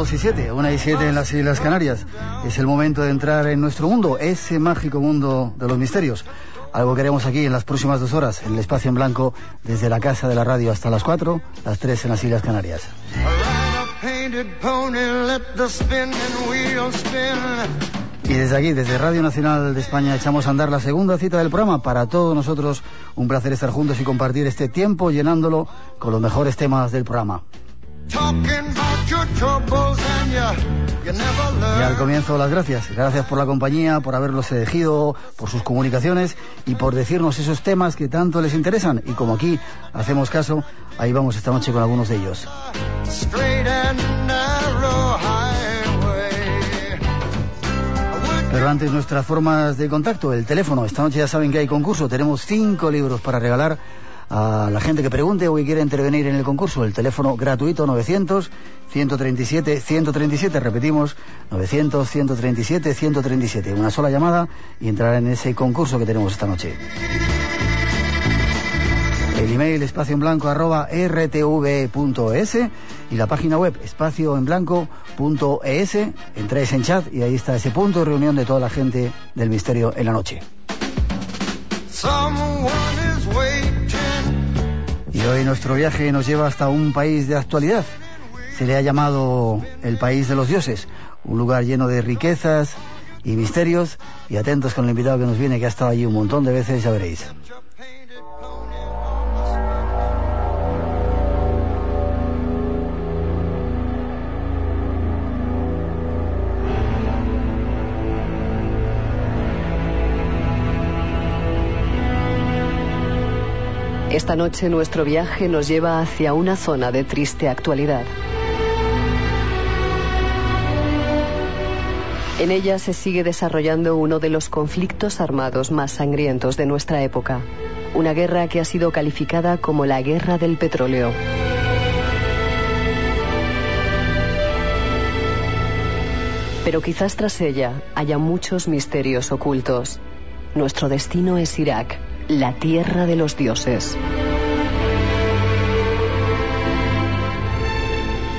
2 y 7, 1 y 7 en las Islas Canarias. Es el momento de entrar en nuestro mundo, ese mágico mundo de los misterios. Algo que haremos aquí en las próximas dos horas, en el espacio en blanco, desde la casa de la radio hasta las 4, las 3 en las Islas Canarias. Y desde aquí, desde Radio Nacional de España, echamos a andar la segunda cita del programa. Para todos nosotros, un placer estar juntos y compartir este tiempo llenándolo con los mejores temas del programa. Y al comienzo las gracias. Gracias por la compañía, por haberlos elegido, por sus comunicaciones y por decirnos esos temas que tanto les interesan. Y como aquí hacemos caso, ahí vamos esta noche con algunos de ellos. Pero antes nuestras formas de contacto, el teléfono. Esta noche ya saben que hay concurso. Tenemos cinco libros para regalar a la gente que pregunte o que quiera intervenir en el concurso. El teléfono gratuito 900 137 137. Repetimos, 900 137 137. Una sola llamada y entrar en ese concurso que tenemos esta noche. El email espacio en blanco arroba rtv.es y la página web espacio en blanco.es. Entráis en chat y ahí está ese punto de reunión de toda la gente del misterio en la noche. Y hoy nuestro viaje nos lleva hasta un país de actualidad. Se le ha llamado el país de los dioses, un lugar lleno de riquezas y misterios. Y atentos con el invitado que nos viene, que ha estado allí un montón de veces, ya veréis. Esta noche nuestro viaje nos lleva hacia una zona de triste actualidad. En ella se sigue desarrollando uno de los conflictos armados más sangrientos de nuestra época. Una guerra que ha sido calificada como la guerra del petróleo. Pero quizás tras ella haya muchos misterios ocultos. Nuestro destino es Irak, la tierra de los dioses.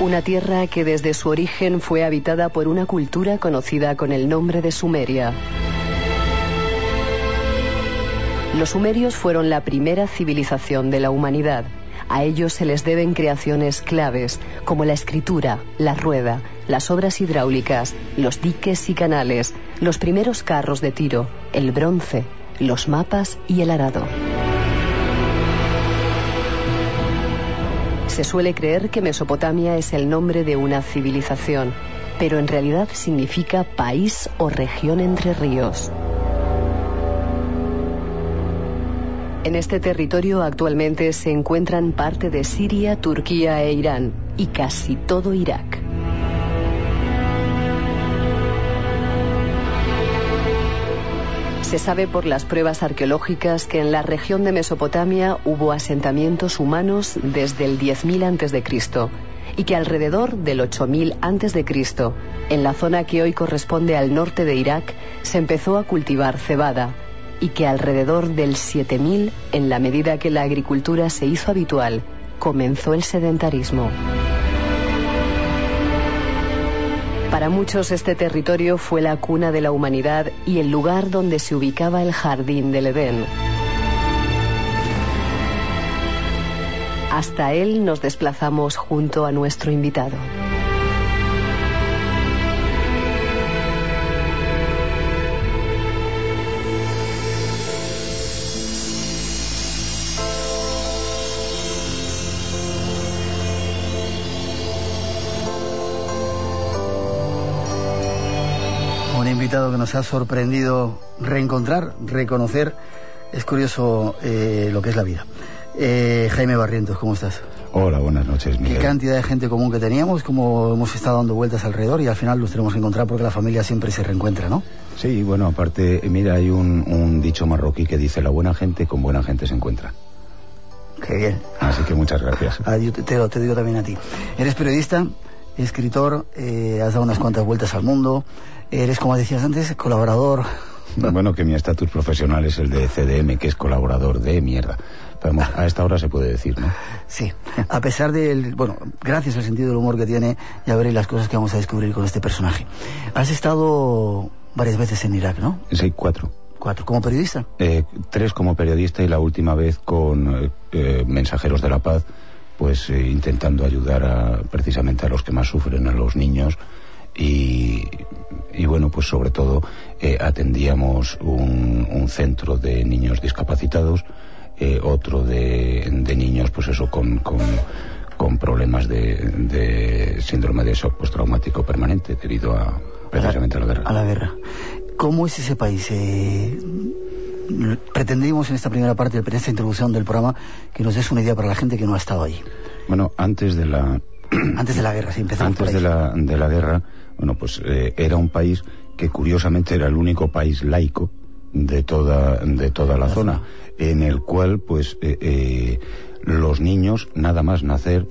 Una tierra que desde su origen fue habitada por una cultura conocida con el nombre de Sumeria. Los sumerios fueron la primera civilización de la humanidad. A ellos se les deben creaciones claves como la escritura, la rueda, las obras hidráulicas, los diques y canales, los primeros carros de tiro, el bronce, los mapas y el arado. Se suele creer que Mesopotamia es el nombre de una civilización, pero en realidad significa país o región entre ríos. En este territorio actualmente se encuentran parte de Siria, Turquía e Irán y casi todo Irak. Se sabe por las pruebas arqueológicas que en la región de Mesopotamia hubo asentamientos humanos desde el 10.000 a.C. y que alrededor del 8.000 a.C., en la zona que hoy corresponde al norte de Irak, se empezó a cultivar cebada y que alrededor del 7000, en la medida que la agricultura se hizo habitual, comenzó el sedentarismo. Para muchos este territorio fue la cuna de la humanidad y el lugar donde se ubicaba el jardín del Edén. Hasta él nos desplazamos junto a nuestro invitado. Invitado que nos ha sorprendido reencontrar, reconocer. Es curioso eh, lo que es la vida. Eh, Jaime Barrientos, ¿cómo estás? Hola, buenas noches, Miguel. Qué cantidad de gente común que teníamos, como hemos estado dando vueltas alrededor y al final los tenemos que encontrar porque la familia siempre se reencuentra, ¿no? Sí, bueno, aparte, mira, hay un, un dicho marroquí que dice la buena gente con buena gente se encuentra. Qué bien. Así que muchas gracias. Ah, yo te, te te digo también a ti. Eres periodista, escritor, eh, has dado unas cuantas vueltas al mundo, eres, como decías antes, colaborador. Bueno, que mi estatus profesional es el de CDM, que es colaborador de mierda. Pero vamos, a esta hora se puede decir, ¿no? Sí, a pesar del, bueno, gracias al sentido del humor que tiene, ya veréis las cosas que vamos a descubrir con este personaje. Has estado varias veces en Irak, ¿no? Soy cuatro. Cuatro, como periodista. Eh, tres como periodista y la última vez con eh, Mensajeros de la Paz, pues eh, intentando ayudar a, precisamente a los que más sufren, a los niños. Y, y bueno, pues sobre todo eh, atendíamos un, un centro de niños discapacitados, eh, otro de, de niños, pues eso, con, con, con problemas de, de síndrome de shock postraumático permanente debido a precisamente a la guerra. A la guerra. ¿Cómo es ese país? Eh, pretendimos en esta primera parte, en esta introducción del programa, que nos des una idea para la gente que no ha estado allí. Bueno, antes de la Antes de la guerra, sí, empezamos por antes ahí. de la, de la guerra, bueno, pues eh, era un país que curiosamente era el único país laico de toda, de toda la zona, en el cual, pues, eh, eh, los niños, nada más nacer,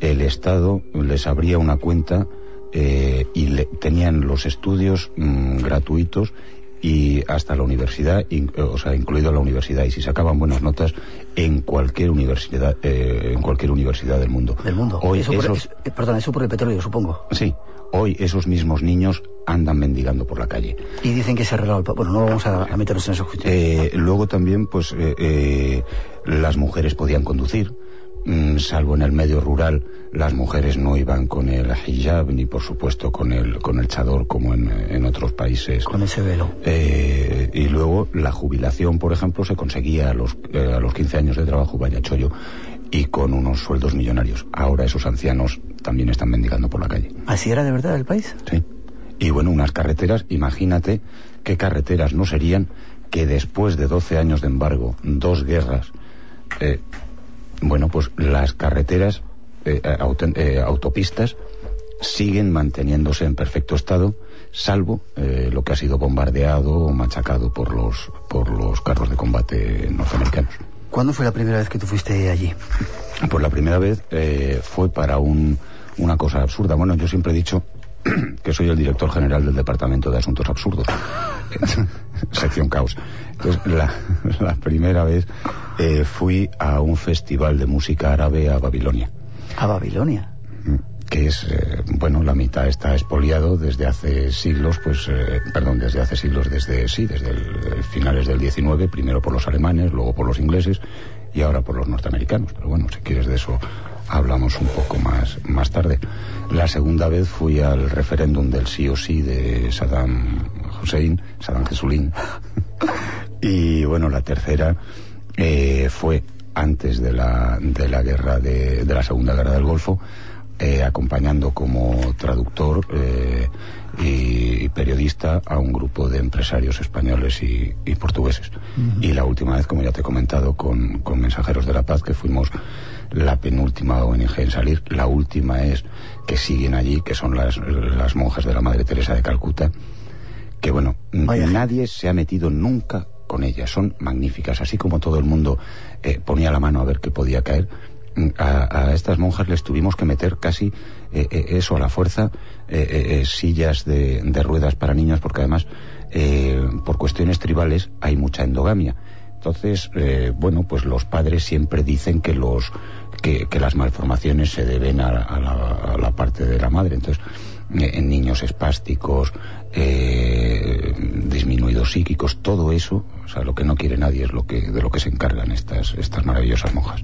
el Estado les abría una cuenta eh, y le- tenían los estudios mm, gratuitos y hasta la universidad, o sea, incluido la universidad, y si sacaban buenas notas en cualquier universidad, eh, en cualquier universidad del mundo. Del mundo. Hoy eso por, es- perdón, eso por el petróleo, supongo. Sí, hoy esos mismos niños andan mendigando por la calle. Y dicen que se ha arreglado el... Bueno, no vamos a, a meternos en esos. Eh, luego también, pues, eh, eh, las mujeres podían conducir, mm, salvo en el medio rural, las mujeres no iban con el hijab ni, por supuesto, con el, con el chador como en, en otros países. con ese velo. Eh, y luego la jubilación, por ejemplo, se conseguía a los, eh, a los 15 años de trabajo, vaya chollo, y con unos sueldos millonarios. Ahora esos ancianos también están mendigando por la calle. ¿Así era de verdad el país? Sí. Y bueno, unas carreteras, imagínate qué carreteras no serían que después de 12 años de embargo, dos guerras, eh, bueno, pues las carreteras, eh, auto- eh, autopistas, siguen manteniéndose en perfecto estado, salvo eh, lo que ha sido bombardeado o machacado por los, por los carros de combate norteamericanos. ¿Cuándo fue la primera vez que tú fuiste allí? Pues la primera vez eh, fue para un- una cosa absurda. Bueno, yo siempre he dicho que soy el director general del Departamento de Asuntos Absurdos. Sección Caos. Entonces, la, la primera vez eh, fui a un festival de música árabe a Babilonia A Babilonia. Que es, eh, bueno, la mitad está expoliado desde hace siglos, pues, eh, perdón, desde hace siglos, desde, sí, desde el, eh, finales del 19, primero por los alemanes, luego por los ingleses y ahora por los norteamericanos. Pero bueno, si quieres de eso hablamos un poco más, más tarde. La segunda vez fui al referéndum del sí o sí de Saddam Hussein, Saddam Jesulín. y bueno, la tercera eh, fue antes de la, de la guerra de, de la segunda guerra del Golfo, eh, acompañando como traductor eh, y, periodista a un grupo de empresarios españoles y, y portugueses. Y la última vez, como ya te he comentado, con, con Mensajeros de la Paz, que fuimos la penúltima ONG en salir, la última es que siguen allí, que son las, las monjas de la Madre Teresa de Calcuta, que bueno, Vaya. nadie se ha metido nunca con ellas, son magníficas, así como todo el mundo eh, ponía la mano a ver qué podía caer, a, a estas monjas les tuvimos que meter casi eh, eh, eso a la fuerza, eh, eh, sillas de, ruedas para niños, porque además por cuestiones tribales hay mucha endogamia. Entonces, bueno, pues los padres siempre dicen que los que, las malformaciones se deben a, a la, a la parte de la madre. Entonces, en niños espásticos, disminuidos psíquicos, todo eso, o sea, lo que no quiere nadie es lo que de lo que se encargan estas estas maravillosas monjas.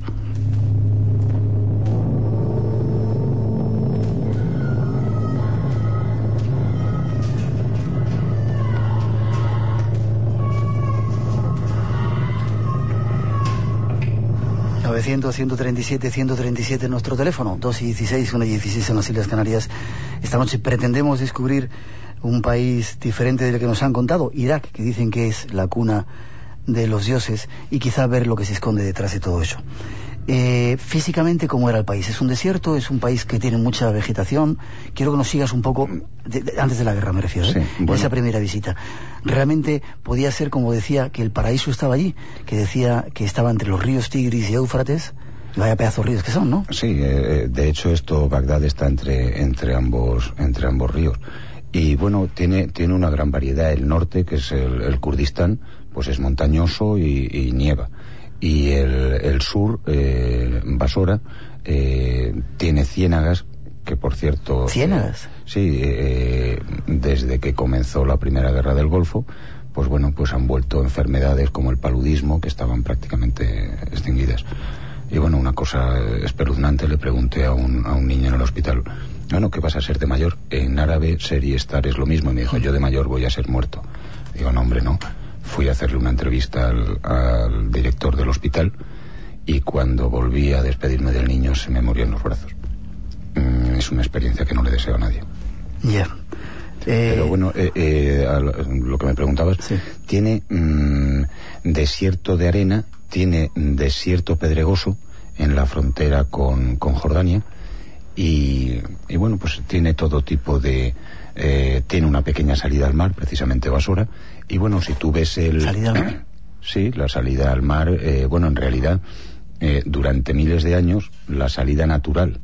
Mm. 900 137 137 nuestro teléfono 2 y 16 1 y 16 en las Islas Canarias Esta noche pretendemos descubrir un país diferente del que nos han contado, Irak, que dicen que es la cuna de los dioses, y quizá ver lo que se esconde detrás de todo eso. Eh, físicamente, ¿cómo era el país? ¿Es un desierto? ¿Es un país que tiene mucha vegetación? Quiero que nos sigas un poco, antes de la guerra me refiero, ¿eh? esa primera visita. ¿Realmente podía ser, como decía, que el paraíso estaba allí? Que decía que estaba entre los ríos Tigris y Éufrates. Vaya pedazos ríos que son, ¿no? Sí, eh, de hecho esto, Bagdad está entre, entre, ambos, entre ambos ríos. Y bueno, tiene, tiene una gran variedad. El norte, que es el, Kurdistán, pues es montañoso y nieva y el, sur, eh, Basora, eh, tiene ciénagas que por cierto... ¿Ciénagas? sí, eh, desde que comenzó la Primera Guerra del Golfo, pues bueno, pues han vuelto enfermedades como el paludismo que estaban prácticamente extinguidas. Y bueno, una cosa espeluznante, le pregunté a un, a un niño en el hospital, bueno, ¿qué vas a ser de mayor? En árabe ser y estar es lo mismo. Y me dijo, yo de mayor voy a ser muerto. Digo, no, hombre, no fui a hacerle una entrevista al, director del hospital y cuando volví a despedirme del niño se me murió en los brazos. Mm, es una experiencia que no le deseo a nadie. Ya. Pero eh, bueno, eh, eh, lo que me preguntabas, tiene mm, desierto de arena, tiene desierto pedregoso en la frontera con, con Jordania y, y, bueno, pues tiene todo tipo de... tiene una pequeña salida al mar, precisamente Basura, y bueno, si tú ves el... ¿Salida al mar? Sí, la salida al mar, eh, bueno, en realidad, eh, durante miles de años, la salida natural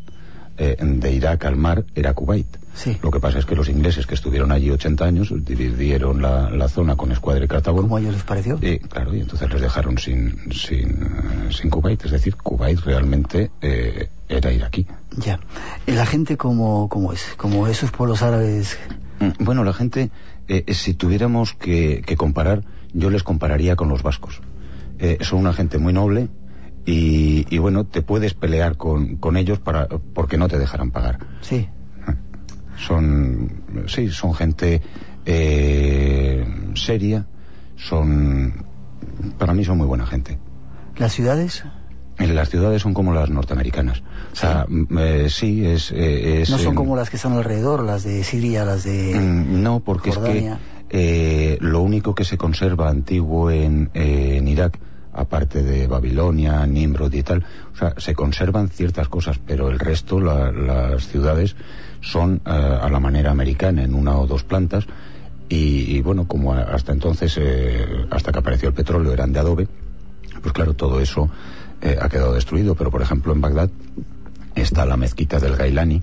eh, de Irak al mar era Kuwait. Sí. Lo que pasa es que los ingleses que estuvieron allí 80 años dividieron la, zona con Escuadra y Cartago. ¿Cómo a ellos les pareció? Y, claro, y entonces les dejaron sin, sin, sin Kuwait. Es decir, Kuwait realmente era iraquí. Ya. ¿La gente cómo, cómo es? ¿Como esos pueblos árabes? Mm, bueno, la gente eh, eh, si tuviéramos que, comparar, yo les compararía con los vascos. Eh, son una gente muy noble y, bueno, te puedes pelear con, ellos para, porque no te dejarán pagar. Sí. Son, sí, son gente seria, son, para mí son muy buena gente. ¿Las ciudades? Las ciudades son como las norteamericanas. O sea, mm, eh, sí, es, eh, No son como las que están alrededor, las de Siria, las de. Mm, no, porque es que eh, lo único que se conserva antiguo en, en Irak, aparte de Babilonia, Nimrod y tal, o sea, se conservan ciertas cosas, pero el resto, las ciudades, son a la manera americana, en una o dos plantas. Y, y bueno, como hasta entonces, hasta que apareció el petróleo, eran de adobe, pues claro, todo eso eh, ha quedado destruido, pero por ejemplo en Bagdad está la mezquita del Gailani,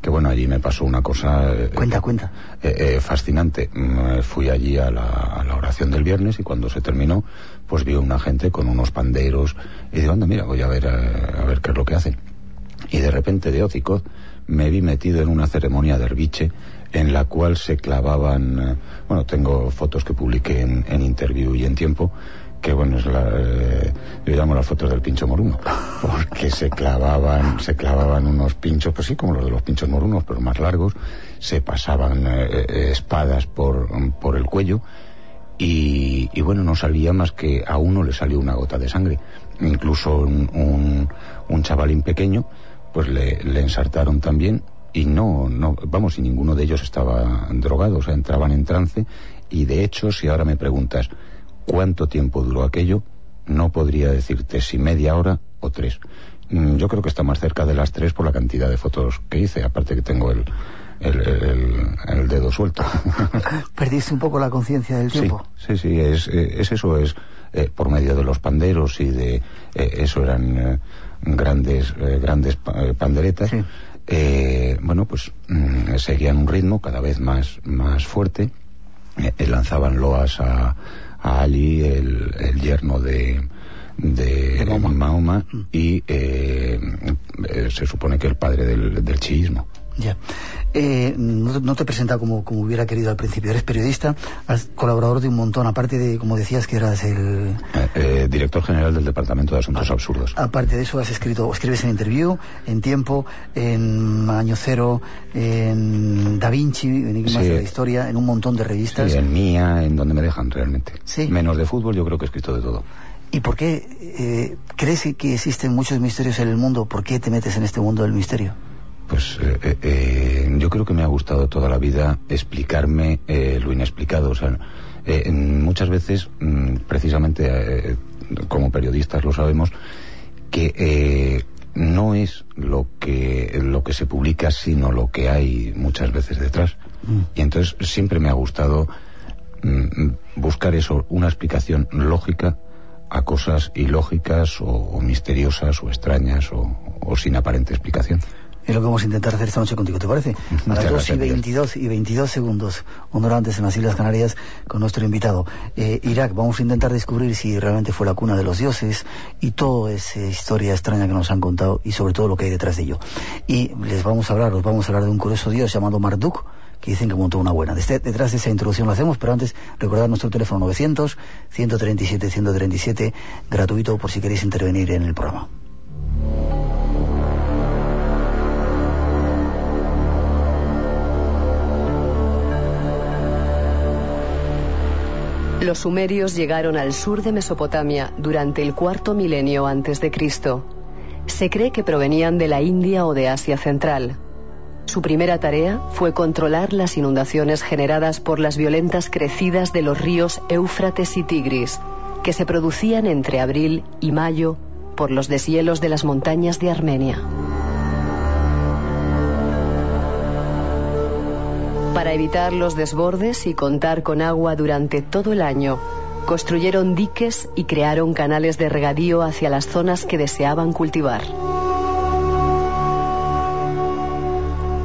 que bueno, allí me pasó una cosa... Eh, cuenta, cuenta. Eh, fascinante. Mm, fui allí a la, oración del viernes y cuando se terminó, pues vi a una gente con unos panderos y digo, anda, mira, voy a ver, a, ver qué es lo que hacen. Y de repente de Ócico me vi metido en una ceremonia de herbiche en la cual se clavaban, bueno, tengo fotos que publiqué en, en Interview y en Tiempo, que bueno, es la, eh, yo llamo las fotos del pincho moruno, porque se clavaban, se clavaban unos pinchos, pues sí, como los de los pinchos morunos, pero más largos, se pasaban eh, eh, espadas por, por el cuello, y, y, bueno, no salía más que a uno le salió una gota de sangre. Incluso un, un, un chavalín pequeño, pues le, le ensartaron también, y no, no, vamos, y ninguno de ellos estaba drogado, o sea, entraban en trance, y de hecho, si ahora me preguntas, cuánto tiempo duró aquello, no podría decirte si media hora o tres. Mm, yo creo que está más cerca de las tres por la cantidad de fotos que hice, aparte que tengo el, el, dedo suelto. ¿Perdiste un poco la conciencia del tiempo? Sí, sí, es, eh, es eso, es eh, por medio de los panderos y de eh, eso eran grandes grandes panderetas. bueno, pues mm, seguían un ritmo cada vez más, más fuerte, lanzaban loas a a Ali, el, yerno de, de, Mahoma. Mm. y eh, eh, se supone que el padre del, del chiismo. Ya. Eh, no, te he presentado como, como, hubiera querido al principio. Eres periodista, colaborador de un montón, aparte de, como decías, que eras el... director general del Departamento de Asuntos ah, Absurdos. Aparte de eso, has escrito, escribes en Interview, en Tiempo, en Año Cero, en Da Vinci, en Enigmas de la Historia, en un montón de revistas. Sí, en Mía, en donde me dejan realmente. Sí. Menos de fútbol, yo creo que he escrito de todo. ¿Y por qué crees que existen muchos misterios en el mundo? ¿Por qué te metes en este mundo del misterio? Pues yo creo que me ha gustado toda la vida explicarme lo inexplicado. O sea, muchas veces, mm, precisamente como periodistas lo sabemos, que no es lo que, lo que se publica, sino lo que hay muchas veces detrás. Mm. Y entonces siempre me ha gustado mm, buscar eso, una explicación lógica a cosas ilógicas o, misteriosas o extrañas o sin aparente explicación. Es lo que vamos a intentar hacer esta noche contigo, ¿te parece? A las 2 y 22 y 22 segundos, antes en las Islas Canarias, con nuestro invitado. Eh, Irak, vamos a intentar descubrir si realmente fue la cuna de los dioses y toda esa historia extraña que nos han contado y sobre todo lo que hay detrás de ello. Y les vamos a hablar, os vamos a hablar de un curioso dios llamado Marduk, que dicen que montó una buena. detrás de esa introducción lo hacemos, pero antes recordad nuestro teléfono 900 137 137 gratuito por si queréis intervenir en el programa. Los sumerios llegaron al sur de Mesopotamia durante el cuarto milenio antes de Cristo. Se cree que provenían de la India o de Asia Central. Su primera tarea fue controlar las inundaciones generadas por las violentas crecidas de los ríos Éufrates y Tigris, que se producían entre abril y mayo por los deshielos de las montañas de Armenia. Para evitar los desbordes y contar con agua durante todo el año, construyeron diques y crearon canales de regadío hacia las zonas que deseaban cultivar.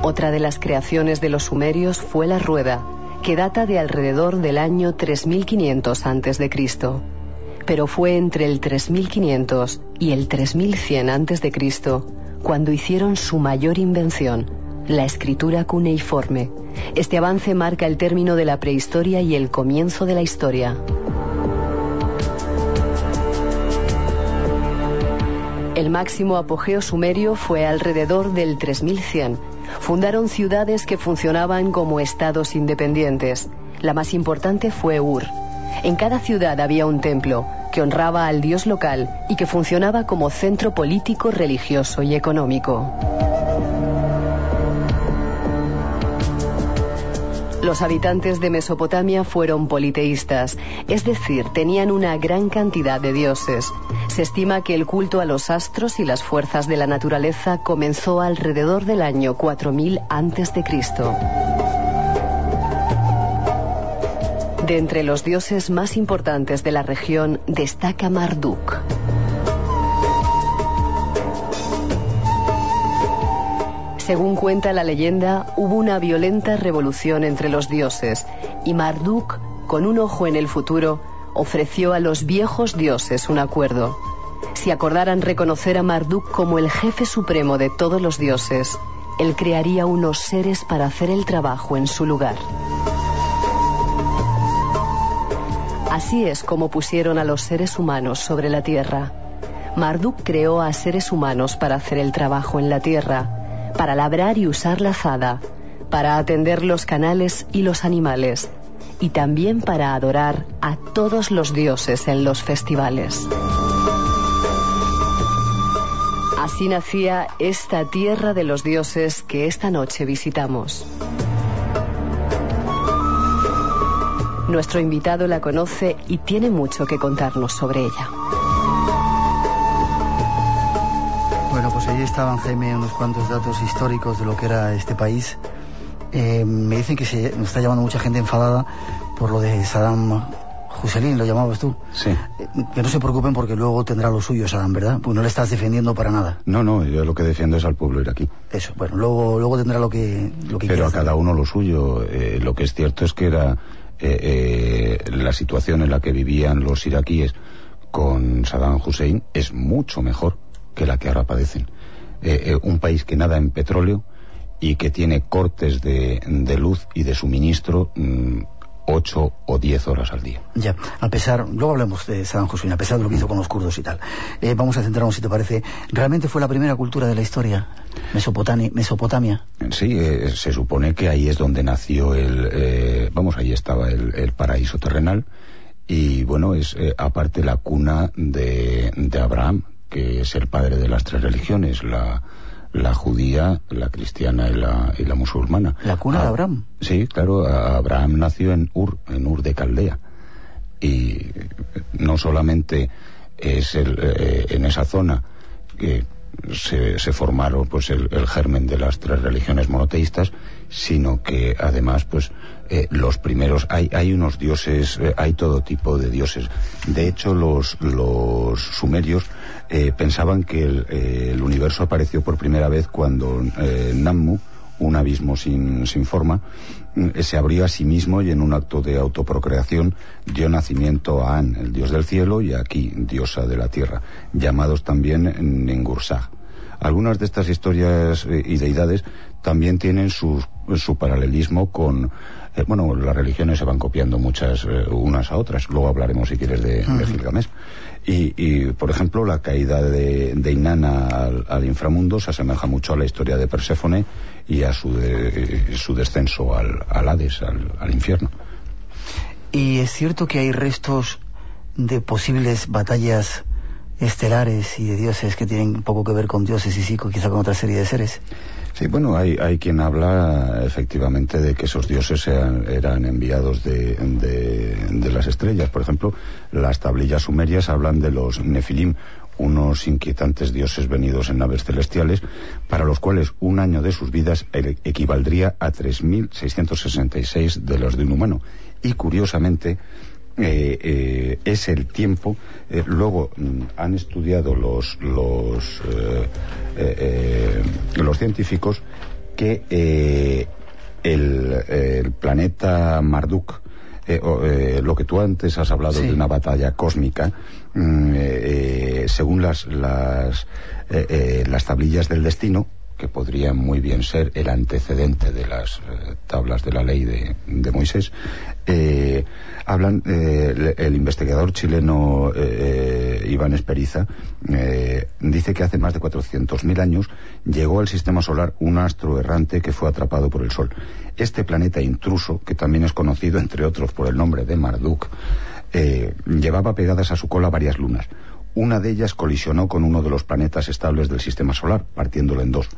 Otra de las creaciones de los sumerios fue la rueda, que data de alrededor del año 3500 a.C. Pero fue entre el 3500 y el 3100 a.C. cuando hicieron su mayor invención, la escritura cuneiforme. Este avance marca el término de la prehistoria y el comienzo de la historia. El máximo apogeo sumerio fue alrededor del 3100. Fundaron ciudades que funcionaban como estados independientes. La más importante fue Ur. En cada ciudad había un templo que honraba al dios local y que funcionaba como centro político, religioso y económico. Los habitantes de Mesopotamia fueron politeístas, es decir, tenían una gran cantidad de dioses. Se estima que el culto a los astros y las fuerzas de la naturaleza comenzó alrededor del año 4000 a.C. De entre los dioses más importantes de la región destaca Marduk. Según cuenta la leyenda, hubo una violenta revolución entre los dioses y Marduk, con un ojo en el futuro, ofreció a los viejos dioses un acuerdo. Si acordaran reconocer a Marduk como el jefe supremo de todos los dioses, él crearía unos seres para hacer el trabajo en su lugar. Así es como pusieron a los seres humanos sobre la tierra. Marduk creó a seres humanos para hacer el trabajo en la tierra para labrar y usar la azada, para atender los canales y los animales, y también para adorar a todos los dioses en los festivales. Así nacía esta tierra de los dioses que esta noche visitamos. Nuestro invitado la conoce y tiene mucho que contarnos sobre ella. Ahí estaban, Jaime, unos cuantos datos históricos de lo que era este país. Eh, me dicen que se nos está llamando mucha gente enfadada por lo de Saddam Hussein, lo llamabas tú. Sí. Eh, que no se preocupen porque luego tendrá lo suyo Saddam, ¿verdad? Pues no le estás defendiendo para nada. No, no, yo lo que defiendo es al pueblo iraquí. Eso, bueno, luego, luego tendrá lo que, lo que Pero a cada uno lo suyo. Eh, lo que es cierto es que era la situación en la que vivían los iraquíes con Saddam Hussein es mucho mejor que la que ahora padecen. Eh, eh, un país que nada en petróleo y que tiene cortes de, luz y de suministro mm, ocho o diez horas al día. Ya, a pesar, luego hablemos de Saddam Hussein, a pesar de lo que hizo con los kurdos y tal. Eh, vamos a centrarnos, si te parece, ¿realmente fue la primera cultura de la historia? Mesopotamia. Mesopotamia. Sí, se supone que ahí es donde nació el, vamos, ahí estaba el, paraíso terrenal y bueno, es aparte la cuna de, de Abraham, que es el padre de las tres religiones, la, la judía, la cristiana y la, y la musulmana. La cuna de Ah, Abraham. Sí, claro, Abraham nació en Ur, en Ur de Caldea. Y no solamente es el, eh, en esa zona que se, se formaron pues el, el germen de las tres religiones monoteístas, sino que además pues eh, los primeros hay hay unos dioses, eh, hay todo tipo de dioses. De hecho los los sumerios eh, pensaban que el, el universo apareció por primera vez cuando Nammu un abismo sin, sin forma, mm, se abrió a sí mismo y en un acto de autoprocreación dio nacimiento a An, el dios del cielo, y a diosa de la tierra, llamados también Ningursag. Algunas de estas historias y deidades también tienen su, su paralelismo con... eh, bueno, las religiones se van copiando muchas eh, unas a otras. Luego hablaremos, si quieres, de, de Gilgamesh. Y, y, por ejemplo, la caída de, de Inanna al, al inframundo se asemeja mucho a la historia de Perséfone y a su, de- su descenso al, al Hades, al, al infierno. Y es cierto que hay restos de posibles batallas estelares y de dioses que tienen poco que ver con dioses y sí, quizá con otra serie de seres. Sí, bueno, hay, hay quien habla efectivamente de que esos dioses sean- eran enviados de, de- de las estrellas. Por ejemplo, las tablillas sumerias hablan de los nefilim, unos inquietantes dioses venidos en naves celestiales, para los cuales un año de sus vidas e- equivaldría a 3.666 de los de un humano. Y curiosamente, eh, eh, es el tiempo. eh, luego mm, han estudiado los los eh, eh, los científicos que eh, el, el planeta Marduk eh, eh, lo que tú antes has hablado Sí. de una batalla cósmica, mm, eh, según las las, las tablillas del destino, que podrían muy bien ser el antecedente de las eh, tablas de la ley de, Moisés, eh, hablan, eh, el, el investigador chileno Iván Esperiza dice que hace más de 400.000 años llegó al sistema solar un astro errante que fue atrapado por el Sol. Este planeta intruso, que también es conocido entre otros por el nombre de Marduk, llevaba pegadas a su cola varias lunas. Una de ellas colisionó con uno de los planetas estables del sistema solar, partiéndolo en dos.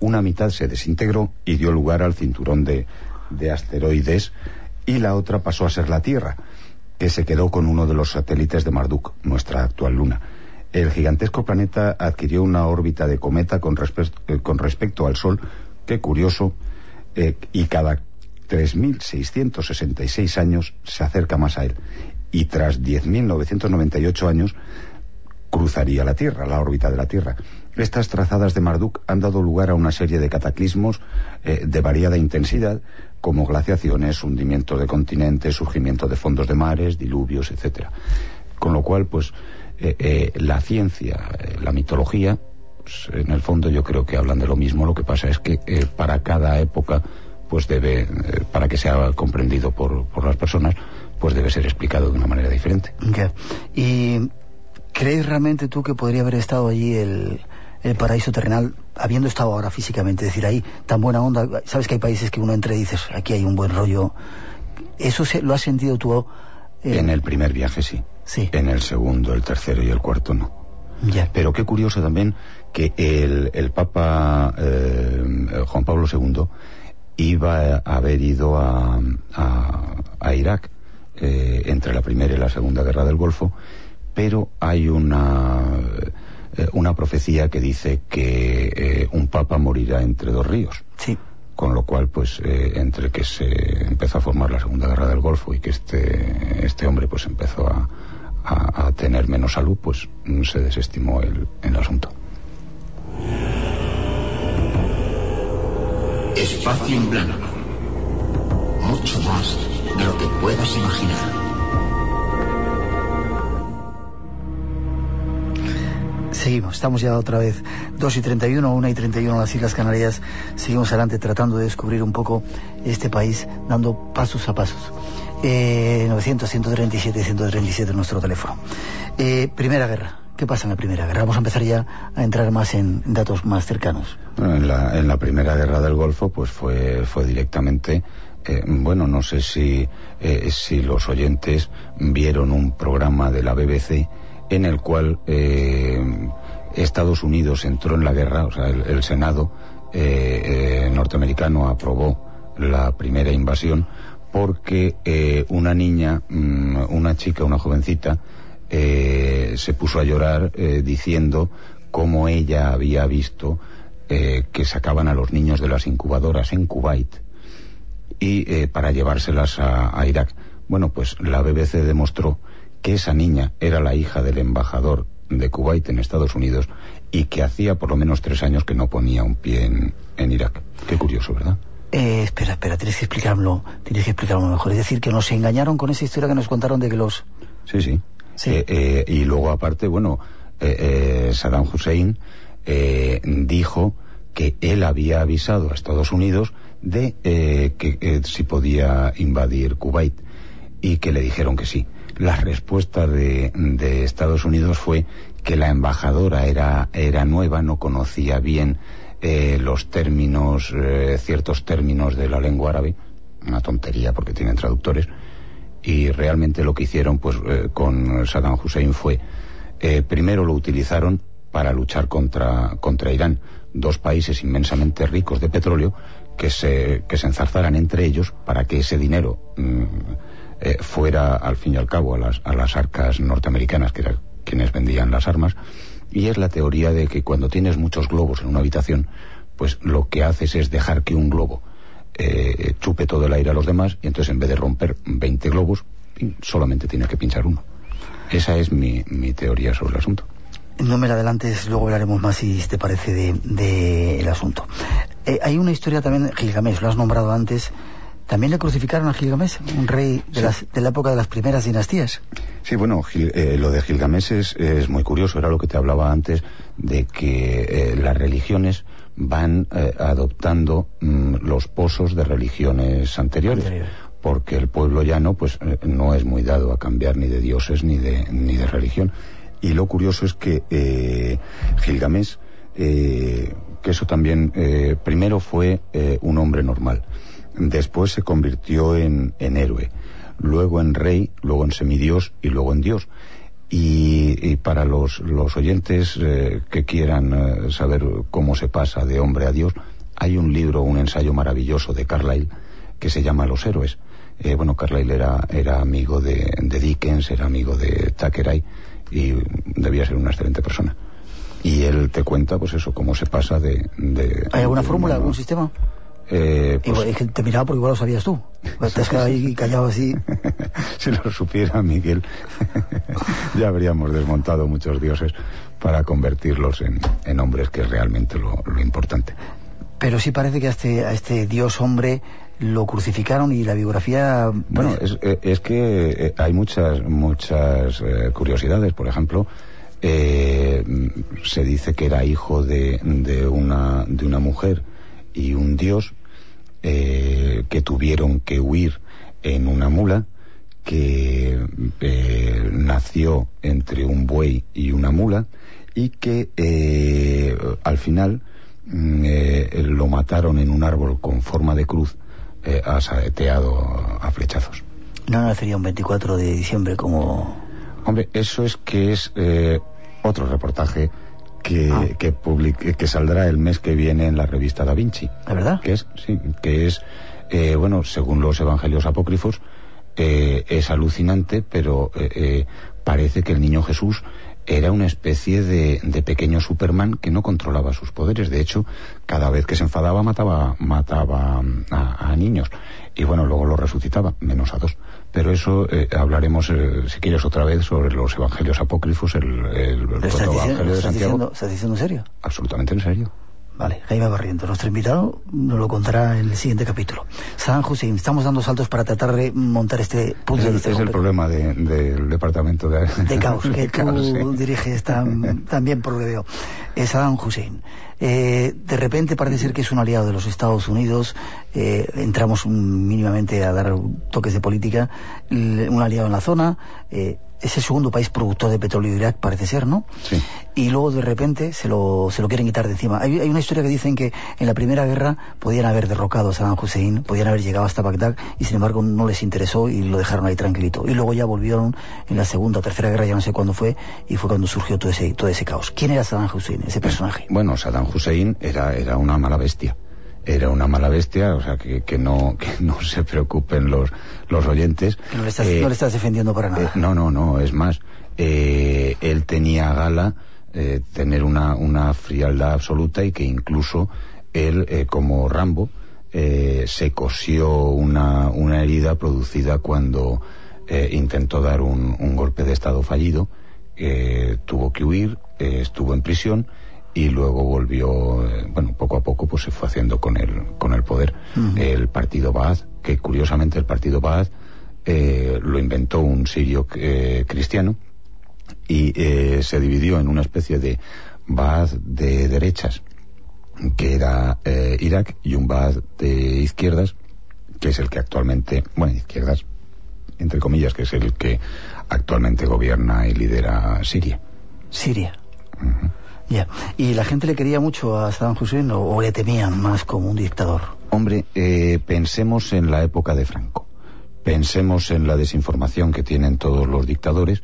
Una mitad se desintegró y dio lugar al cinturón de, de asteroides y la otra pasó a ser la Tierra, que se quedó con uno de los satélites de Marduk, nuestra actual luna. El gigantesco planeta adquirió una órbita de cometa con, eh, con respecto al Sol, que curioso, eh, y cada 3.666 años se acerca más a él. Y tras 10.998 años cruzaría la Tierra, la órbita de la Tierra. Estas trazadas de Marduk han dado lugar a una serie de cataclismos eh, de variada intensidad, como glaciaciones, hundimiento de continentes, surgimiento de fondos de mares, diluvios, etcétera. Con lo cual, pues, eh, eh, la ciencia, la mitología, pues, en el fondo yo creo que hablan de lo mismo. Lo que pasa es que para cada época, pues debe, para que sea comprendido por, por las personas, pues debe ser explicado de una manera diferente. ¿Y crees realmente tú que podría haber estado allí el, el paraíso terrenal, habiendo estado ahora físicamente? Es decir, ahí tan buena onda. Sabes que hay países que uno entra y dices, aquí hay un buen rollo. ¿Eso se, lo has sentido tú? eh, En el primer viaje sí. Sí. En el segundo, el tercero y el cuarto no. Ya. Pero qué curioso también que el, el Papa eh, Juan Pablo II iba a haber ido a, a, a Irak eh, entre la primera y la segunda guerra del Golfo, pero hay una, eh, una profecía que dice que eh, un papa morirá entre dos ríos. Sí. Con lo cual, pues, eh, entre que se empezó a formar la Segunda Guerra del Golfo y que este, este hombre, pues, empezó a, a- a tener menos salud, pues, mm, se desestimó el, el asunto. Espacio en blanco. Mucho más de lo que puedas imaginar. Seguimos, estamos ya otra vez 2 y 31, 1 y 31 en las Islas Canarias. Seguimos adelante tratando de descubrir un poco este país, dando pasos a pasos. Eh, 900, 137, 137 es nuestro teléfono. Eh, primera guerra. ¿Qué pasa en la Primera Guerra? Vamos a empezar ya a entrar más en datos más cercanos. En la, en la primera guerra del Golfo, pues fue, fue directamente, eh, bueno, no sé si, eh, si los oyentes vieron un programa de la BBC en el cual eh, Estados Unidos entró en la guerra, o sea, el, Senado norteamericano aprobó la primera invasión porque una niña, mm, una chica, una jovencita, se puso a llorar diciendo cómo ella había visto que sacaban a los niños de las incubadoras en Kuwait y para llevárselas a Irak. Bueno, pues la BBC demostró que esa niña era la hija del embajador de Kuwait en Estados Unidos y que hacía por lo menos tres años que no ponía un pie en, Irak. Qué curioso, ¿verdad? Eh, espera, espera, tienes que explicarlo, tienes que explicarlo mejor. Es decir, que nos engañaron con esa historia que nos contaron de que los... Sí, sí. Eh, eh, y luego aparte, bueno, Saddam Hussein dijo que él había avisado a Estados Unidos de que si podía invadir Kuwait y que le dijeron que sí. La respuesta de, Estados Unidos fue que la embajadora era, era nueva, no conocía bien eh, los términos, eh, ciertos términos de la lengua árabe, una tontería porque tienen traductores, y realmente lo que hicieron pues eh, con Saddam Hussein fue, primero lo utilizaron para luchar contra, contra Irán, dos países inmensamente ricos de petróleo que se, que se enzarzaran entre ellos para que ese dinero mm, eh, fuera al fin y al cabo a las, arcas norteamericanas, que eran quienes vendían las armas, y es la teoría de que cuando tienes muchos globos en una habitación, pues lo que haces es dejar que un globo eh, chupe todo el aire a los demás, y entonces en vez de romper 20 globos, solamente tienes que pinchar uno. Esa es mi, mi teoría sobre el asunto. No me la adelantes, luego hablaremos más si te parece del de, el asunto. Eh, hay una historia también, Gilgamesh, lo has nombrado antes, también le crucificaron a Gilgamesh, un rey de, la época de las primeras dinastías. Sí, bueno, eh, lo de Gilgamesh es, muy curioso, era lo que te hablaba antes, de que eh, las religiones van eh, adoptando mm, los pozos de religiones anteriores. Porque el pueblo llano, pues, no es muy dado a cambiar ni de dioses ni de, ni de religión. Y lo curioso es que Gilgamesh, que eso también, primero fue un hombre normal Después se convirtió en, héroe, luego en rey, luego en semidios y luego en dios. Y, para los, oyentes eh, que quieran eh, saber cómo se pasa de hombre a dios, hay un libro, un ensayo maravilloso de Carlyle que se llama Los héroes. Eh, bueno, Carlyle era, era amigo de, Dickens, era amigo de Thackeray y debía ser una excelente persona. Y él te cuenta, pues eso, cómo se pasa de... ¿Hay alguna fórmula, algún sistema? Eh, pues... es que te miraba porque igual lo sabías tú. Te has quedado ahí callado así. si lo supiera Miguel, ya habríamos desmontado muchos dioses para convertirlos en, hombres, que es realmente lo, importante. Pero sí parece que a este, a este dios hombre lo crucificaron y la biografía... Bueno, es, eh, que eh, hay muchas, muchas eh, curiosidades. Por ejemplo, se dice que era hijo de, de, una, de una mujer y un dios eh, que tuvieron que huir en una mula que eh, nació entre un buey y una mula y que eh, al final mm, lo mataron en un árbol con forma de cruz asaeteado a flechazos. No nacería un 24 de diciembre como... Hombre, eso es que es otro reportaje que, ah. que, saldrá el mes que viene en la revista Da Vinci. ¿De verdad? Que es, sí, que es, eh, bueno, según los evangelios apócrifos, eh, es alucinante, pero eh, parece que el niño Jesús era una especie de, pequeño Superman que no controlaba sus poderes. De hecho, cada vez que se enfadaba mataba, mataba a, a niños. Y bueno, luego lo resucitaba, menos a dos pero eso eh, hablaremos, eh, si quieres, otra vez sobre los evangelios apócrifos, el, el, evangelio de Santiago. ¿Estás diciendo en serio? Absolutamente en serio. Vale, Jaime Barriento, nuestro invitado, nos lo contará en el siguiente capítulo. San Hussein, estamos dando saltos para tratar de montar este punto es el, Es el problema del departamento de, de caos que tú diriges también por lo que veo. Saddam Hussein. Eh, de repente parece ser que es un aliado de los Estados Unidos, eh, entramos mínimamente a dar toques de política, un aliado en la zona, eh, es el segundo país productor de petróleo de Irak, parece ser, ¿no? Sí. Y luego de repente se lo, se lo quieren quitar de encima. Hay, hay una historia que dicen que en la primera guerra podían haber derrocado a Saddam Hussein, podían haber llegado hasta Bagdad y sin embargo no les interesó y lo dejaron ahí tranquilito. Y luego ya volvieron en la segunda o tercera guerra, ya no sé cuándo fue, y fue cuando surgió todo ese, todo ese caos. ¿Quién era Saddam Hussein, ese personaje? Bueno, Saddam Hussein era, era una mala bestia era una mala bestia, o sea, que, que, no, que no se preocupen los, los oyentes. No le, estás, eh, no le estás defendiendo para nada. Eh, no, no, no, es más, eh, él tenía gala eh, tener una, una frialdad absoluta y que incluso él, como Rambo, se cosió una, una herida producida cuando intentó dar un, un, golpe de estado fallido, tuvo que huir, estuvo en prisión y luego volvió, bueno, poco a poco pues se fue haciendo con el, con el poder. Uh -huh. El partido Baath, que curiosamente el partido Baath eh, lo inventó un sirio eh, cristiano y eh, se dividió en una especie de Baath de derechas, que era Irak, y un Baath de izquierdas, que es el que actualmente, bueno, izquierdas, entre comillas, que es el que actualmente gobierna y lidera Siria. Siria. Uh -huh. Ya. ¿Y la gente le quería mucho a Saddam Hussein o, o le temían más como un dictador? Hombre, eh, pensemos en la época de Franco. Pensemos en la desinformación que tienen todos los dictadores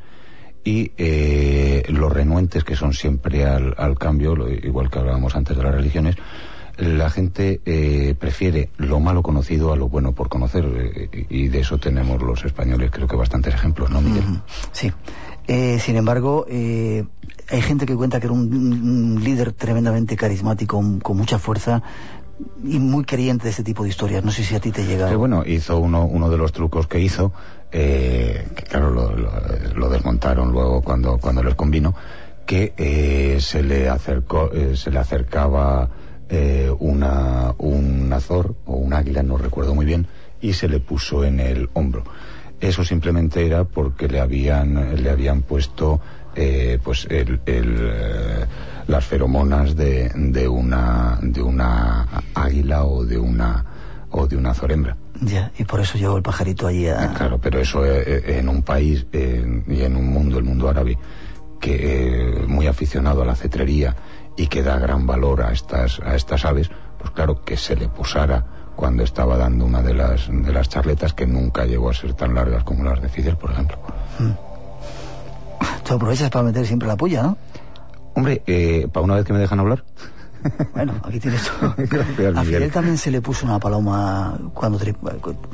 y eh, los renuentes que son siempre al, al cambio, lo, igual que hablábamos antes de las religiones. La gente eh, prefiere lo malo conocido a lo bueno por conocer eh, y de eso tenemos los españoles creo que bastantes ejemplos, ¿no, Miguel? Sí. Eh, sin embargo, eh, hay gente que cuenta que era un, líder tremendamente carismático, con mucha fuerza y muy creyente de este tipo de historias. No sé si a ti te llega. Bueno, hizo uno, de los trucos que hizo, eh, que claro, lo, desmontaron luego cuando, cuando les convino, que eh, se le acercó, se le acercaba una, un azor o un águila, no recuerdo muy bien, y se le puso en el hombro. Eso simplemente era porque le habían, le habían puesto eh, pues el, el, eh, las feromonas de, de, una, de una águila o de una, o de una zorembra. Ya, y por eso llevó el pajarito allí a... Claro, pero eso eh, en un país y en un mundo, el mundo árabe, que muy aficionado a la cetrería y que da gran valor a estas, a estas aves, pues claro que se le posara cuando estaba dando una de las, de las charletas que nunca llegó a ser tan largas como las de Fidel, por ejemplo. Mm. Tú aprovechas para meter siempre la puya, ¿no? Hombre, eh, para una vez que me dejan hablar. Bueno, aquí tienes todo. a Fidel también se le puso una paloma cuando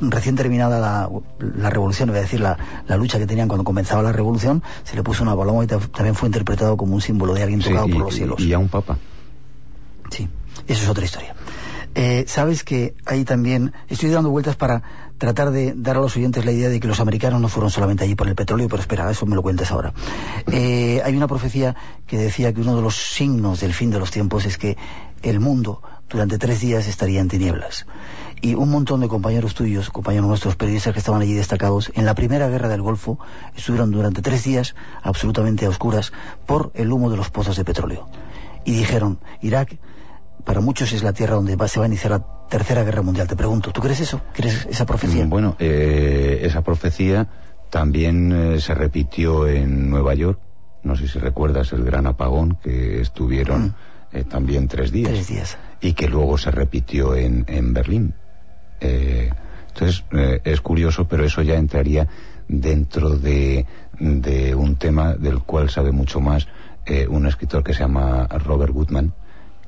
recién terminada la, la revolución, voy a decir la, la, lucha que tenían cuando comenzaba la revolución, se le puso una paloma y también fue interpretado como un símbolo de alguien tocado sí, y, por los cielos. Y a un papa. Sí, eso es otra historia. Eh, Sabes que ahí también estoy dando vueltas para tratar de dar a los oyentes la idea de que los americanos no fueron solamente allí por el petróleo, pero espera, eso me lo cuentes ahora. Eh, hay una profecía que decía que uno de los signos del fin de los tiempos es que el mundo durante tres días estaría en tinieblas. Y un montón de compañeros tuyos, compañeros nuestros periodistas que estaban allí destacados, en la primera guerra del Golfo estuvieron durante tres días absolutamente a oscuras por el humo de los pozos de petróleo. Y dijeron, Irak para muchos es la tierra donde va, se va a iniciar la tercera guerra mundial. Te pregunto, ¿tú crees eso? ¿Crees esa profecía? Bueno, eh, esa profecía también eh, se repitió en Nueva York. No sé si recuerdas el gran apagón que estuvieron mm. eh, también tres días. Tres días. Y que luego se repitió en, en Berlín. entonces, es curioso, pero eso ya entraría dentro de, de, un tema del cual sabe mucho más un escritor que se llama Robert Goodman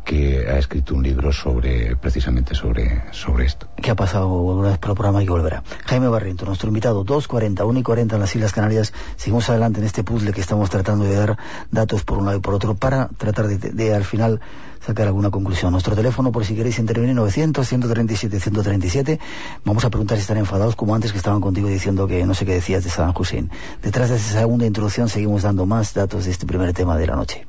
que ha escrito un libro sobre precisamente sobre, sobre esto. ¿Qué ha pasado alguna vez por el programa y que volverá? Jaime Barriento, nuestro invitado, 2.40, 1 y 40 en las Islas Canarias. Seguimos adelante en este puzzle que estamos tratando de dar datos por un lado y por otro para tratar de, de, de al final sacar alguna conclusión. Nuestro teléfono, por si queréis intervenir, 900-137-137. Vamos a preguntar si están enfadados, como antes que estaban contigo diciendo que no sé qué decías de Saddam Hussein. Detrás de esa segunda introducción seguimos dando más datos de este primer tema de la noche.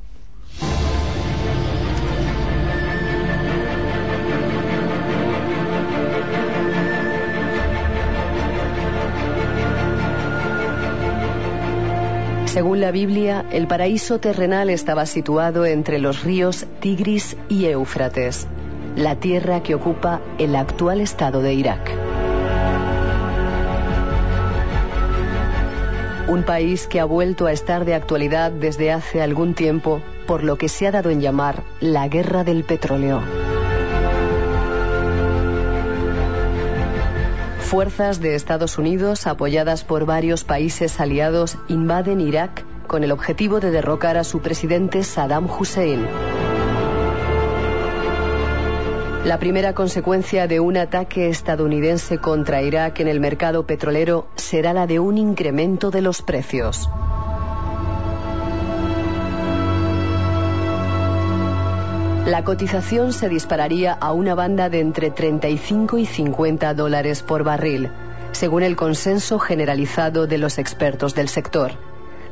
Según la Biblia, el paraíso terrenal estaba situado entre los ríos Tigris y Éufrates, la tierra que ocupa el actual estado de Irak. Un país que ha vuelto a estar de actualidad desde hace algún tiempo por lo que se ha dado en llamar la guerra del petróleo. Fuerzas de Estados Unidos, apoyadas por varios países aliados, invaden Irak con el objetivo de derrocar a su presidente Saddam Hussein. La primera consecuencia de un ataque estadounidense contra Irak en el mercado petrolero será la de un incremento de los precios. La cotización se dispararía a una banda de entre 35 y 50 dólares por barril, según el consenso generalizado de los expertos del sector.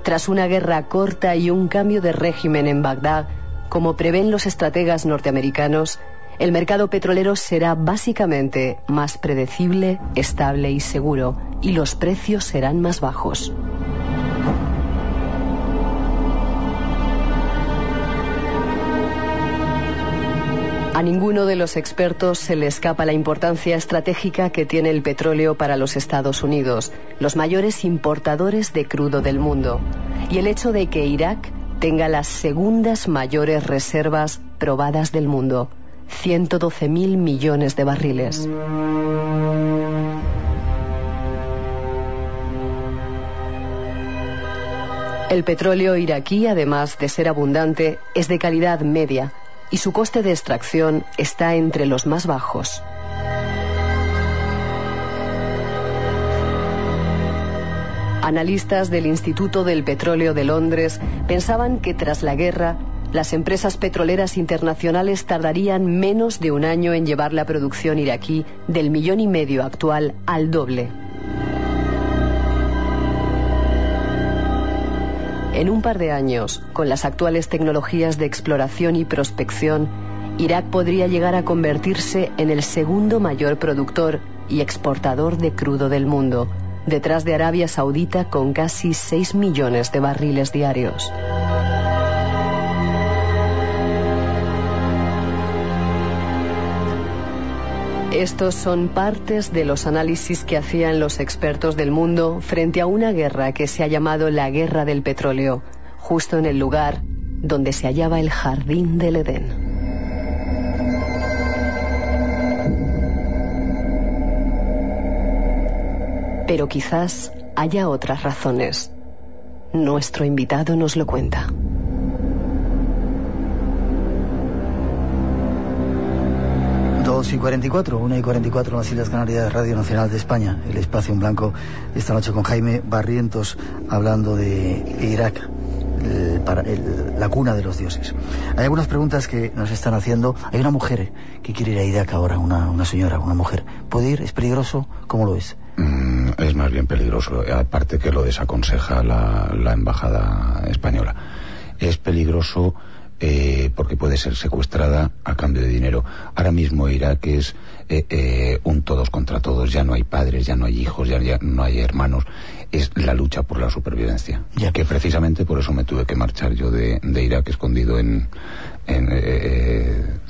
Tras una guerra corta y un cambio de régimen en Bagdad, como prevén los estrategas norteamericanos, el mercado petrolero será básicamente más predecible, estable y seguro, y los precios serán más bajos. A ninguno de los expertos se le escapa la importancia estratégica que tiene el petróleo para los Estados Unidos, los mayores importadores de crudo del mundo, y el hecho de que Irak tenga las segundas mayores reservas probadas del mundo. 112 mil millones de barriles. El petróleo iraquí, además de ser abundante, es de calidad media y su coste de extracción está entre los más bajos. Analistas del Instituto del Petróleo de Londres pensaban que tras la guerra las empresas petroleras internacionales tardarían menos de un año en llevar la producción iraquí del millón y medio actual al doble. En un par de años, con las actuales tecnologías de exploración y prospección, Irak podría llegar a convertirse en el segundo mayor productor y exportador de crudo del mundo, detrás de Arabia Saudita con casi 6 millones de barriles diarios. Estos son partes de los análisis que hacían los expertos del mundo frente a una guerra que se ha llamado la Guerra del Petróleo, justo en el lugar donde se hallaba el Jardín del Edén. Pero quizás haya otras razones. Nuestro invitado nos lo cuenta. 2 y 44, 1 y 44 en las Islas Canarias, Radio Nacional de España, el espacio en blanco, esta noche con Jaime Barrientos, hablando de Irak, para la cuna de los dioses. Hay algunas preguntas que nos están haciendo. Hay una mujer que quiere ir a Irak ahora, una, señora, una mujer. ¿Puede ir? ¿Es peligroso? ¿Cómo lo es? Mm, es más bien peligroso, aparte que lo desaconseja la embajada española. Es peligroso eh, porque puede ser secuestrada a cambio de dinero. Ahora mismo Irak es eh, eh, un todos contra todos, ya no hay padres, ya no hay hijos, ya, no hay hermanos, es la lucha por la supervivencia. Ya. Que precisamente por eso me tuve que marchar yo de, Irak escondido en...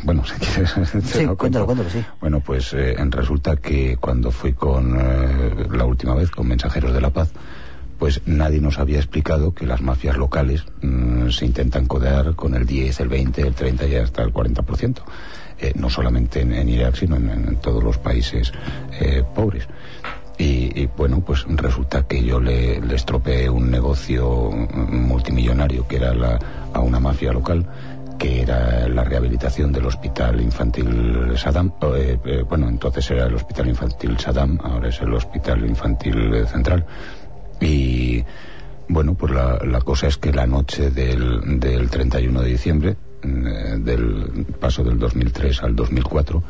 bueno, si quieres... Sí, cuéntalo, cuéntalo, sí. Bueno, pues resulta que cuando fui con la última vez con Mensajeros de la Paz, pues nadie nos había explicado que las mafias locales mm, se intentan codear con el 10, el 20, el 30 y hasta el 40%. Eh, no solamente en, Irak, sino en, todos los países eh, pobres. Y, bueno, pues resulta que yo le, estropeé un negocio multimillonario que era la, a una mafia local que era la rehabilitación del hospital infantil Saddam. Eh, bueno, entonces era el hospital infantil Saddam, ahora es el hospital infantil central y bueno, pues la, cosa es que la noche del, del 31 de diciembre, mm, del paso del 2003 al 2004,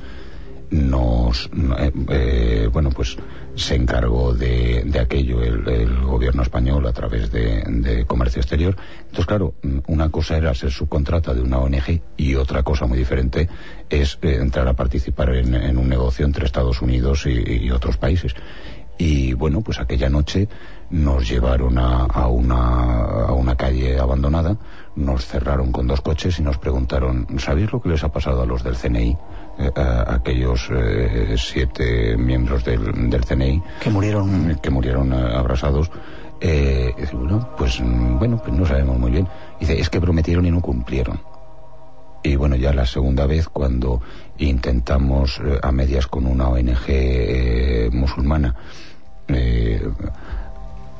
nos, eh, eh, bueno, pues se encargó de, aquello el, gobierno español a través de, comercio exterior. Entonces, claro, mm, una cosa era ser subcontrata de una ONG y otra cosa muy diferente es eh, entrar a participar en, un negocio entre Estados Unidos y otros países. Y bueno, pues aquella noche nos llevaron a, una, a una calle abandonada, nos cerraron con dos coches y nos preguntaron, ¿sabéis lo que les ha pasado a los del CNI? Eh, a aquellos eh, siete miembros del, del, CNI que murieron que murieron eh, abrasados Eh, dice, bueno, pues mm, bueno, pues no sabemos muy bien. Dice, es que prometieron y no cumplieron. Y bueno, ya la segunda vez cuando intentamos eh, a medias con una ONG eh, musulmana eh,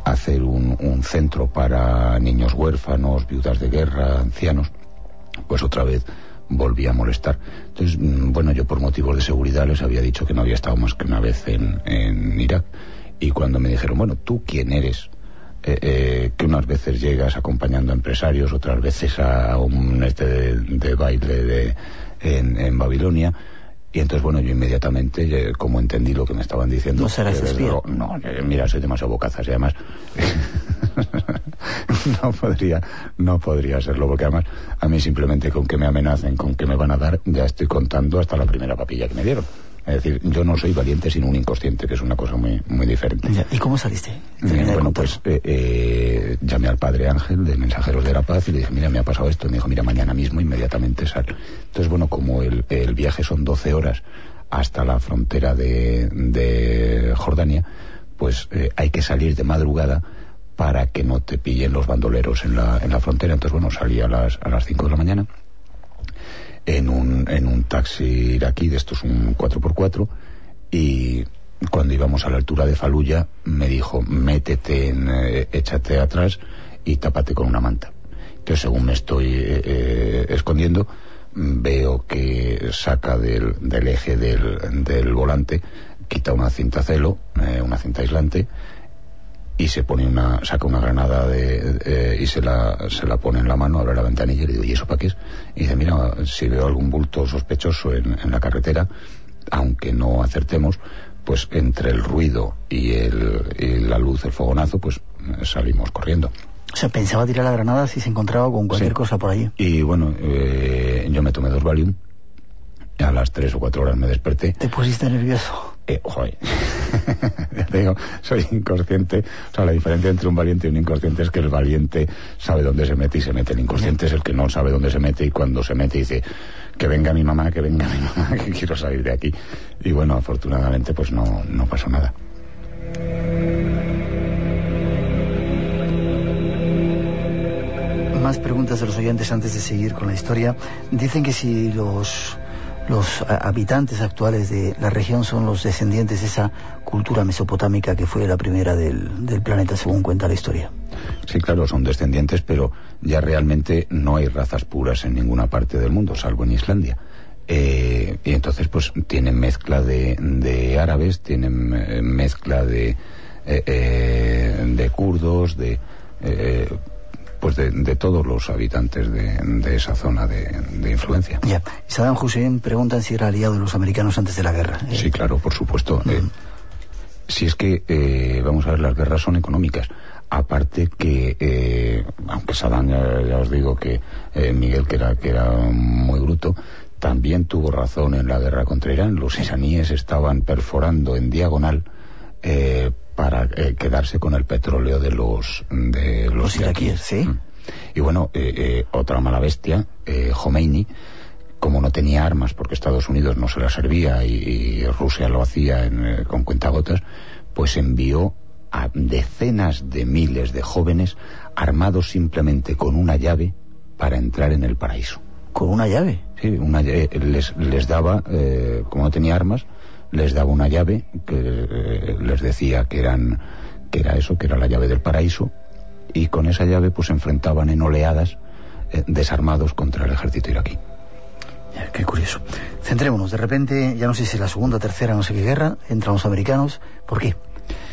hacer un, un centro para niños huérfanos, viudas de guerra, ancianos, pues otra vez volví a molestar. Entonces, mm, bueno, yo por motivos de seguridad les había dicho que no había estado más que una vez en, en Irak. Y cuando me dijeron, bueno, ¿tú quién eres? Eh, eh, que unas veces llegas acompañando a empresarios, otras veces a un este de, de baile de, en, en Babilonia. Y entonces, bueno, yo inmediatamente, eh, como entendí lo que me estaban diciendo... No serás espía. luego- No, eh, mira, soy demasiado bocazas y además... no podría, no podría serlo, porque además a mí simplemente con que me amenacen, con que me van a dar, ya estoy contando hasta la primera papilla que me dieron. Es decir, yo no soy valiente sino un inconsciente, que es una cosa muy, muy diferente. Ya, ¿Y cómo saliste? Eh, bueno, pues eh, eh, llamé al padre Ángel de Mensajeros de la Paz y le dije, mira, me ha pasado esto. Y me dijo, mira, mañana mismo inmediatamente sal. Entonces, bueno, como el, el viaje son 12 horas hasta la frontera de, de Jordania, pues eh, hay que salir de madrugada para que no te pillen los bandoleros en la, en la frontera. Entonces, bueno, salí a las, a las 5 de la mañana en un, en un taxi iraquí, de estos un 4x4, y cuando íbamos a la altura de Faluya me dijo, métete, en, eh, échate atrás y tápate con una manta. Entonces, según me estoy eh, eh, escondiendo, veo que saca del, del eje del, del volante, quita una cinta celo, una cinta aislante, y se pone una saca una granada de, eh, y se la, se la pone en la mano, abre la ventanilla y le digo, ¿y eso para qué es? Y dice, mira, si veo algún bulto sospechoso en, en la carretera, aunque no acertemos, pues entre el ruido y, el, y la luz, el fogonazo, pues salimos corriendo. O sea, pensaba tirar la granada si se encontraba con cualquier Sí. cosa por allí. Y bueno, eh, yo me tomé dos Valium, a las tres o cuatro horas me desperté, Te pusiste nervioso. Eh, joder. Ya te digo, soy inconsciente. O sea, la diferencia entre un valiente y un inconsciente es que el valiente sabe dónde se mete y se mete. El inconsciente es el que no sabe dónde se mete y cuando se mete dice que venga mi mamá, que venga mi mamá, que quiero salir de aquí. Y bueno, afortunadamente pues no, no pasó nada. Más preguntas de los oyentes antes de seguir con la historia. Dicen que si los, los a- habitantes actuales de la región son los descendientes de esa cultura mesopotámica que fue la primera del, del planeta, según cuenta la historia. Sí, claro, son descendientes, pero ya realmente no hay razas puras en ninguna parte del mundo, salvo en Islandia. Eh, y entonces, pues tienen mezcla de, de árabes, tienen eh, mezcla de, eh, eh, de kurdos, de, eh, pues de, de todos los habitantes de, de esa zona de, de influencia. Ya. Saddam Hussein preguntan si era aliado de los americanos antes de la guerra. Eh, Sí, claro, por supuesto. Eh, si es que, eh, vamos a ver, las guerras son económicas. Aparte que, eh, aunque Saddam, ya, ya os digo que eh, Miguel, que era, que era muy bruto, también tuvo razón en la guerra contra Irán. Los iraníes estaban perforando en diagonal para eh, quedarse con el petróleo de los, de los, Los iraquíes, sí. Mm. Y bueno, eh, eh, otra mala bestia, eh, Khomeini, como no tenía armas porque Estados Unidos no se las servía y, y Rusia lo hacía en, eh, con cuentagotas, pues envió a decenas de miles de jóvenes armados simplemente con una llave para entrar en el paraíso. Con una llave. Sí, una les, les daba, eh, como no tenía armas, les daba una llave que eh, les decía que eran que era eso, que era la llave del paraíso, y con esa llave pues se enfrentaban en oleadas eh, desarmados contra el ejército iraquí. Qué curioso. Centrémonos. De repente, ya no sé si la segunda, tercera, no sé qué guerra, entran los americanos. ¿Por qué?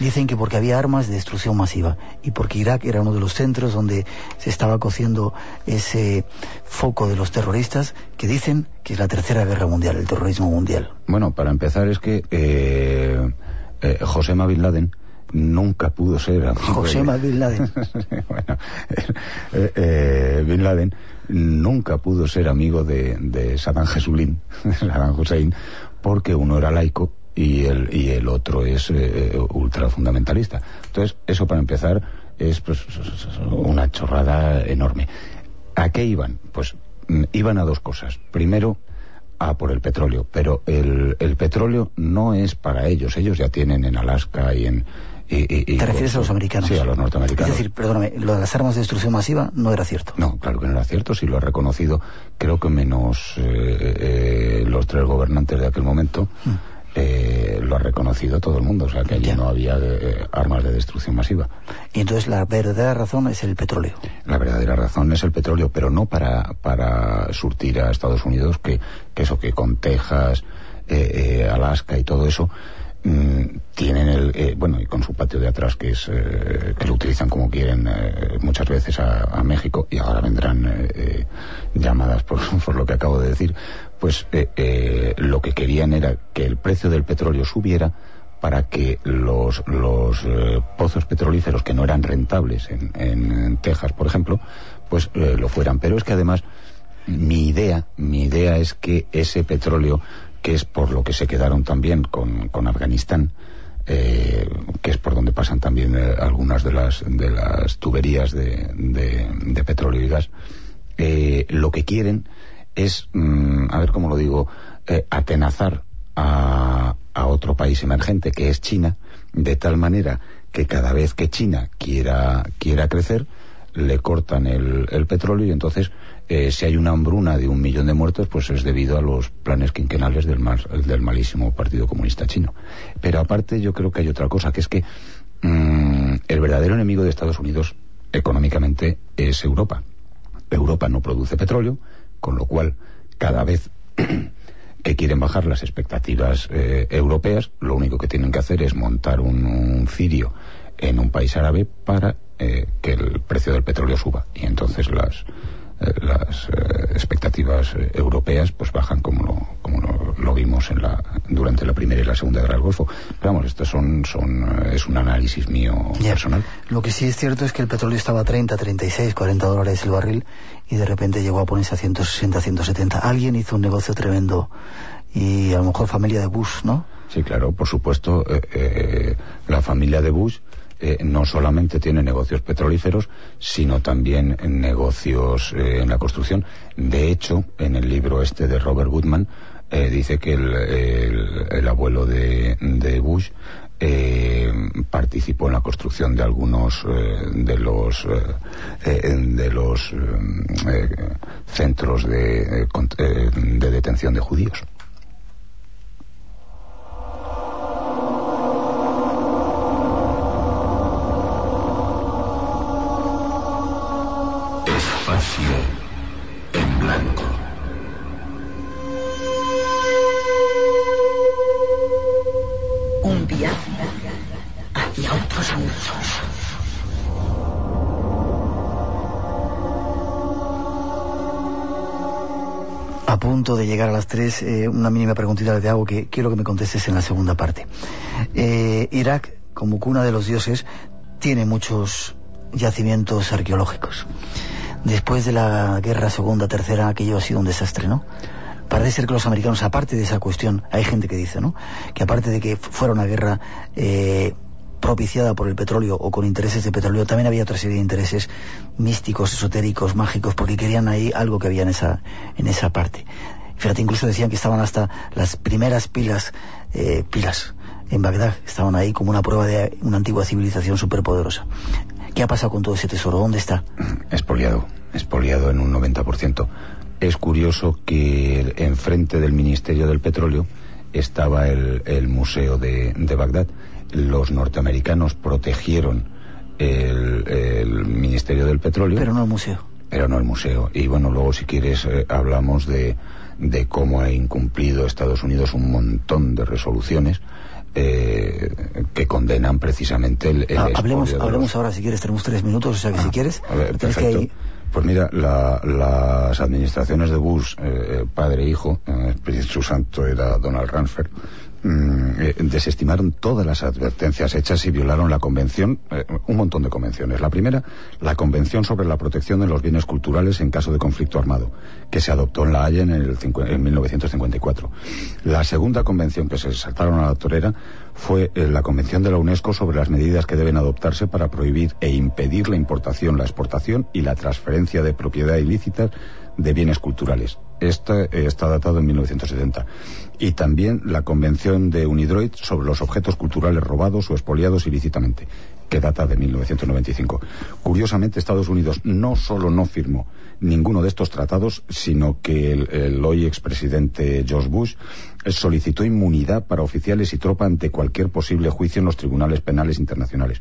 Dicen que porque había armas de destrucción masiva y porque Irak era uno de los centros donde se estaba cociendo ese foco de los terroristas que dicen que es la tercera guerra mundial, el terrorismo mundial. Bueno, para empezar es que eh, eh, Josema Bin Laden nunca pudo ser amigo de- Bin Laden. bueno, eh, eh, Bin Laden nunca pudo ser amigo de, de Saddam Jesulín, Saddam Hussein, porque uno era laico y el, y el otro es eh, ultrafundamentalista. Entonces, eso para empezar es pues, una chorrada enorme. ¿A qué iban? Pues mm, iban a dos cosas. Primero, a por el petróleo, pero el, el petróleo no es para ellos. Ellos ya tienen en Alaska y en, ¿Te refieres a los americanos? Sí, a los norteamericanos. Es decir, perdóname, lo de las armas de destrucción masiva no era cierto. No, claro que no era cierto, sí lo ha reconocido, creo que menos eh, eh, los tres gobernantes de aquel momento. Mm. Eh, lo ha reconocido todo el mundo, o sea que allí no había armas de destrucción masiva. Y entonces la verdadera razón es el petróleo. La verdadera razón es el petróleo, pero no para, para surtir a Estados Unidos, que, que eso que con Texas, Alaska y todo eso, Mm, tienen el eh, bueno y con su patio de atrás que es eh, que lo utilizan como quieren eh, muchas veces a, México y ahora vendrán llamadas por, por, lo que acabo de decir pues lo que querían era que el precio del petróleo subiera para que los, los pozos petrolíferos que no eran rentables en, en Texas por ejemplo pues lo fueran. Pero es que además mi idea mi idea es que ese petróleo que es por lo que se quedaron también con, Afganistán, eh, que es por donde pasan también eh, algunas de las, de las tuberías de, de, petróleo y gas, eh, lo que quieren es, mm, a ver cómo lo digo, atenazar a, a otro país emergente que es China, de tal manera que cada vez que China quiera, quiera crecer, le cortan el, el petróleo y entonces eh, si hay una hambruna de un millón de muertos, pues es debido a los planes quinquenales del, del malísimo Partido Comunista Chino. Pero aparte yo creo que hay otra cosa, que es que mm, el verdadero enemigo de Estados Unidos económicamente es Europa. Europa no produce petróleo, con lo cual cada vez que quieren bajar las expectativas eh, europeas, lo único que tienen que hacer es montar un, cirio en un país árabe para eh, que el precio del petróleo suba. Y entonces las, las eh, expectativas eh, europeas pues bajan como lo, como lo, vimos en la, durante la primera y la segunda guerra del Golfo. Pero vamos, esto son, son, es un análisis mío personal. Lo que sí es cierto es que el petróleo estaba a 30, 36, 40 dólares el barril y de repente llegó a ponerse a 160, 170. Alguien hizo un negocio tremendo y a lo mejor familia de Bush, ¿no? Sí, claro, por supuesto, la familia de Bush eh, no solamente tiene negocios petrolíferos, sino también negocios eh, en la construcción. De hecho, en el libro este de Robert Goodman, eh, dice que el, abuelo de, Bush participó en la construcción de algunos de los de los centros de detención de judíos. En blanco. Un viaje hacia otros mundos. A punto de llegar a las tres, eh, una mínima preguntita de hago que quiero que me contestes en la segunda parte. Eh, Irak, como cuna de los dioses, tiene muchos yacimientos arqueológicos después de la guerra segunda, tercera, aquello ha sido un desastre, ¿no? Parece ser que los americanos, aparte de esa cuestión, hay gente que dice, ¿no? Que aparte de que fuera una guerra eh, propiciada por el petróleo o con intereses de petróleo, también había otra serie de intereses místicos, esotéricos, mágicos, porque querían ahí algo que había en esa, en esa parte. Fíjate, incluso decían que estaban hasta las primeras pilas, eh, pilas en Bagdad, estaban ahí como una prueba de una antigua civilización superpoderosa. ¿Qué ha pasado con todo ese tesoro? ¿Dónde está? Expoliado, expoliado en un 90%. Es curioso que enfrente del Ministerio del Petróleo estaba el, Museo de, Bagdad. Los norteamericanos protegieron el, Ministerio del Petróleo. Pero no el museo. Pero no el museo. Y bueno, luego si quieres eh, hablamos de, de cómo ha incumplido Estados Unidos un montón de resoluciones eh, que condenan precisamente el, ah, hablemos, hablemos ahora si quieres tenemos tres minutos o sea que si ah, quieres pues mira las administraciones de Bush eh, padre e hijo eh, su santo era Donald Rumsfeld Mm, eh, desestimaron todas las advertencias hechas y violaron la convención, eh, un montón de convenciones. La primera, la Convención sobre la protección de los bienes culturales en caso de conflicto armado, que se adoptó en La Haya en, el, en 1954. La segunda convención que se saltaron a la torera fue eh, la Convención de la UNESCO sobre las medidas que deben adoptarse para prohibir e impedir la importación, la exportación y la transferencia de propiedad ilícita de bienes culturales Eh, está datado en 1970. Y también la Convención de Unidroid sobre los objetos culturales robados o expoliados ilícitamente, que data de 1995. Curiosamente, Estados Unidos no solo no firmó ninguno de estos tratados, sino que el, el hoy expresidente George Bush solicitó inmunidad para oficiales y tropa ante cualquier posible juicio en los tribunales penales internacionales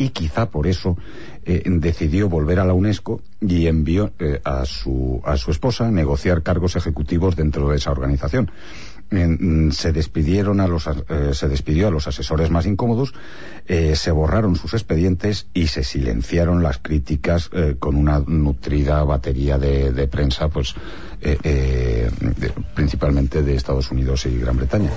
y quizá por eso eh, decidió volver a la UNESCO y envió eh, a, su, a su esposa a negociar cargos ejecutivos dentro de esa organización. Mm, se despidieron a los eh, se despidió a los asesores más incómodos eh, se borraron sus expedientes y se silenciaron las críticas eh, con una nutrida batería de, prensa pues principalmente de Estados Unidos y Gran Bretaña.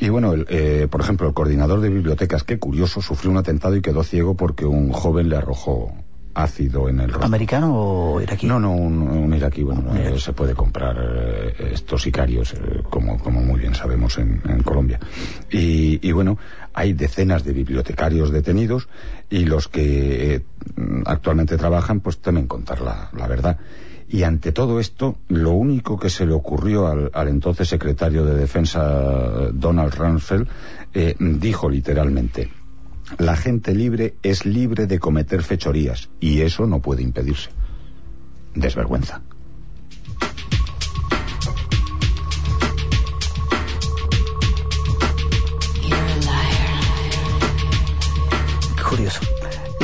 Y bueno el, por ejemplo el coordinador de bibliotecas qué curioso sufrió un atentado y quedó ciego porque un joven le arrojó ácido en el rostro. ¿Americano o iraquí? No, no, un, iraquí. Bueno, eh, se puede comprar eh, estos sicarios, eh, como, como muy bien sabemos en, Colombia. Y, y, bueno, hay decenas de bibliotecarios detenidos y los que actualmente trabajan, pues temen contar la, la, verdad. Y ante todo esto, lo único que se le ocurrió al, al entonces secretario de Defensa, Donald Rumsfeld, dijo literalmente, la gente libre es libre de cometer fechorías y eso no puede impedirse. Desvergüenza.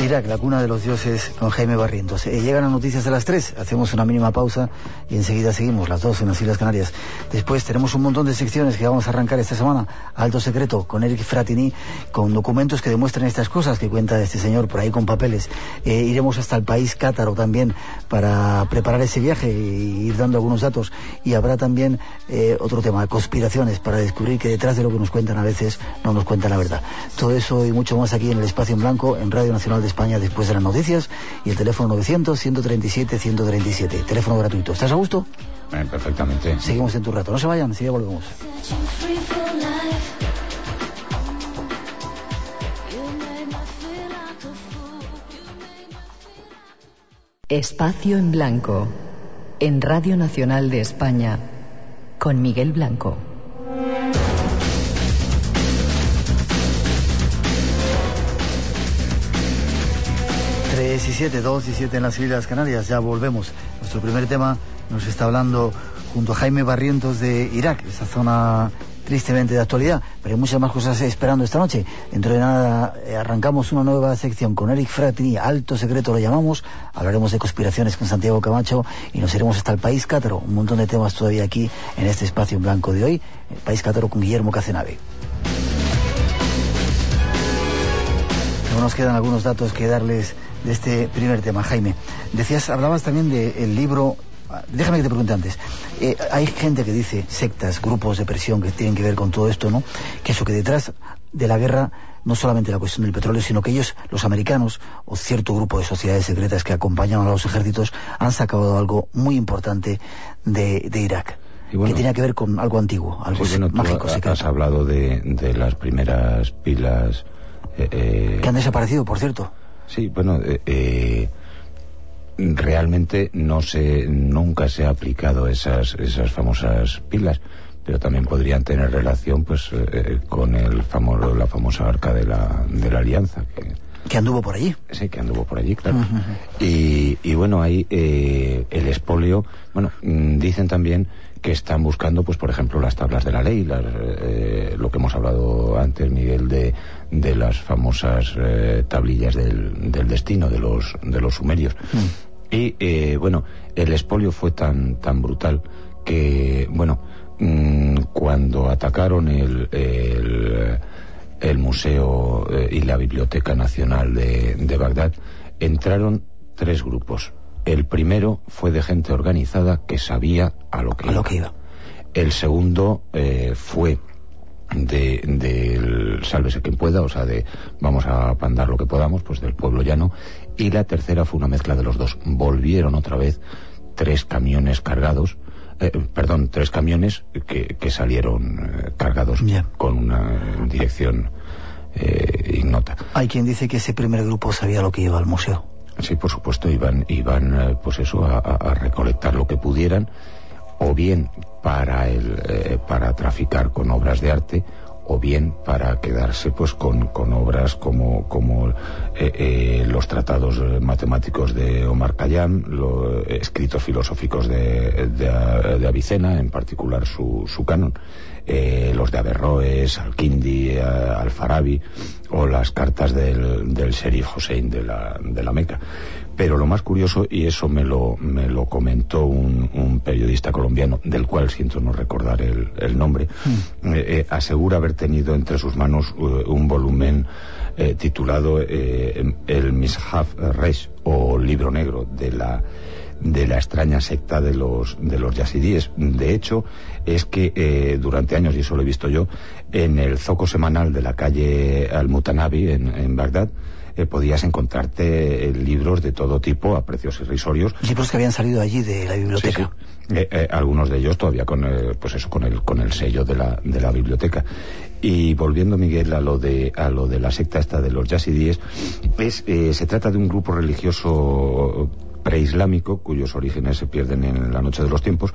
Irak, la cuna de los dioses, con Jaime Barrientos. Eh, llegan las noticias de las tres, hacemos una mínima pausa y enseguida seguimos, las dos en las Islas Canarias. Después tenemos un montón de secciones que vamos a arrancar esta semana. Alto Secreto, con Eric Fratini, con documentos que demuestran estas cosas que cuenta este señor por ahí con papeles. Eh, iremos hasta el país cátaro también para preparar ese viaje e ir dando algunos datos. Y habrá también eh, otro tema, conspiraciones, para descubrir que detrás de lo que nos cuentan a veces no nos cuentan la verdad. Todo eso y mucho más aquí en el Espacio en Blanco, en Radio Nacional de España después de las noticias y el teléfono 900-137-137, teléfono gratuito. ¿Estás a gusto? Eh, perfectamente. Seguimos en tu rato. No se vayan, ya volvemos. Espacio en Blanco, en Radio Nacional de España, con Miguel Blanco. 17, 2 y 7 en las Islas Canarias. Ya volvemos. Nuestro primer tema nos está hablando junto a Jaime Barrientos de Irak, esa zona tristemente de actualidad, pero hay muchas más cosas esperando esta noche. Dentro de nada eh, arrancamos una nueva sección con Eric Fratini, Alto Secreto lo llamamos, hablaremos de conspiraciones con Santiago Camacho y nos iremos hasta el País Cátaro, un montón de temas todavía aquí en este espacio en blanco de hoy, el País Cátaro con Guillermo Cacenave. Nos quedan algunos datos que darles de este primer tema, Jaime. Decías, hablabas también del libro déjame que te pregunte antes. Eh, hay gente que dice, sectas, grupos de presión que tienen que ver con todo esto, ¿no? Que eso que detrás de la guerra, no solamente la cuestión del petróleo, sino que ellos, los americanos, o cierto grupo de sociedades secretas que acompañan a los ejércitos, han sacado algo muy importante de, Irak. que tiene que ver con algo antiguo, algo mágico. has hablado de, de las primeras pilas eh, eh, que han desaparecido, por cierto. Sí, bueno, eh, realmente no se, nunca se ha aplicado esas, esas famosas pilas, pero también podrían tener relación, pues, con el famoso, la famosa arca de la, de la alianza. Que, anduvo por allí. Sí, que anduvo por allí, claro. y, y, bueno, ahí el espolio, bueno, mm, dicen también que están buscando, pues por ejemplo, las tablas de la ley, eh, lo que hemos hablado antes, Miguel, de, de las famosas eh, tablillas del, del, destino de los, de los sumerios. Mm. Y eh, bueno, el espolio fue tan, tan brutal que, bueno, mm, cuando atacaron el, el, el Museo y la Biblioteca Nacional de, de Bagdad, entraron tres grupos el primero fue de gente organizada que sabía a lo que, a iba. Lo que iba. El segundo eh, fue de, del sálvese quien pueda, o sea, de vamos a pandar lo que podamos, pues del pueblo llano. Y la tercera fue una mezcla de los dos. Volvieron otra vez tres camiones cargados, eh, perdón, tres camiones que, que salieron eh, cargados con una dirección ignota. Hay quien dice que ese primer grupo sabía lo que iba al museo. Sí, por supuesto, iban, iban eh, pues eso, a, recolectar lo que pudieran. o bien para, el, eh, para traficar con obras de arte, o bien para quedarse pues con, con obras como, como eh, eh, los tratados matemáticos de Omar Khayyam, los escritos filosóficos de, Avicena, en particular su, su canon, eh, los de Averroes, Al-Kindi, Al-Farabi o las cartas del, del sheriff Hussein de la, de la Meca. Pero lo más curioso, y eso me lo, me lo comentó un, un periodista colombiano, del cual siento no recordar el, el nombre, Mm. eh, eh, asegura haber tenido entre sus manos eh, un volumen eh, titulado El Mishaf Resh o Libro Negro de la de la extraña secta de los de los yazidíes. De hecho, es que eh, durante años, y eso lo he visto yo, en el zoco semanal de la calle Al-Mutanabi en, en Bagdad, eh, podías encontrarte eh, libros de todo tipo a precios irrisorios Libros que habían salido allí de la biblioteca. sí. Eh, eh, algunos de ellos todavía con pues eso con el con el sello de la de la biblioteca y volviendo Miguel a lo de a lo de la secta esta de los yazidíes es eh, se trata de un grupo religioso preislámico cuyos orígenes se pierden en la noche de los tiempos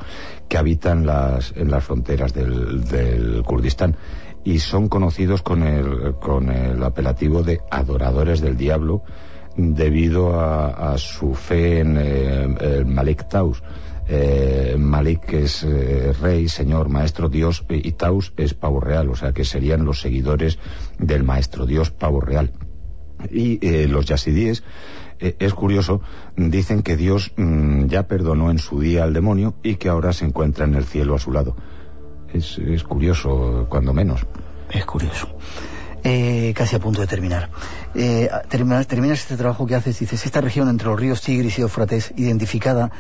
que habitan las en las fronteras del, del Kurdistán y son conocidos con el con el apelativo de adoradores del diablo debido a, a su fe en eh, Malik Taus. Eh, Malik es eh, rey, señor, maestro, dios y Taus es pavo real, o sea que serían los seguidores del maestro dios pavo real. Y eh, los yazidíes, eh, es curioso, dicen que Dios mm, ya perdonó en su día al demonio y que ahora se encuentra en el cielo a su lado. Es, es curioso, cuando menos. Es curioso. Eh, casi a punto de terminar. Eh, terminas, este trabajo que haces, dices, esta región entre los ríos Tigris y Éufrates, identificada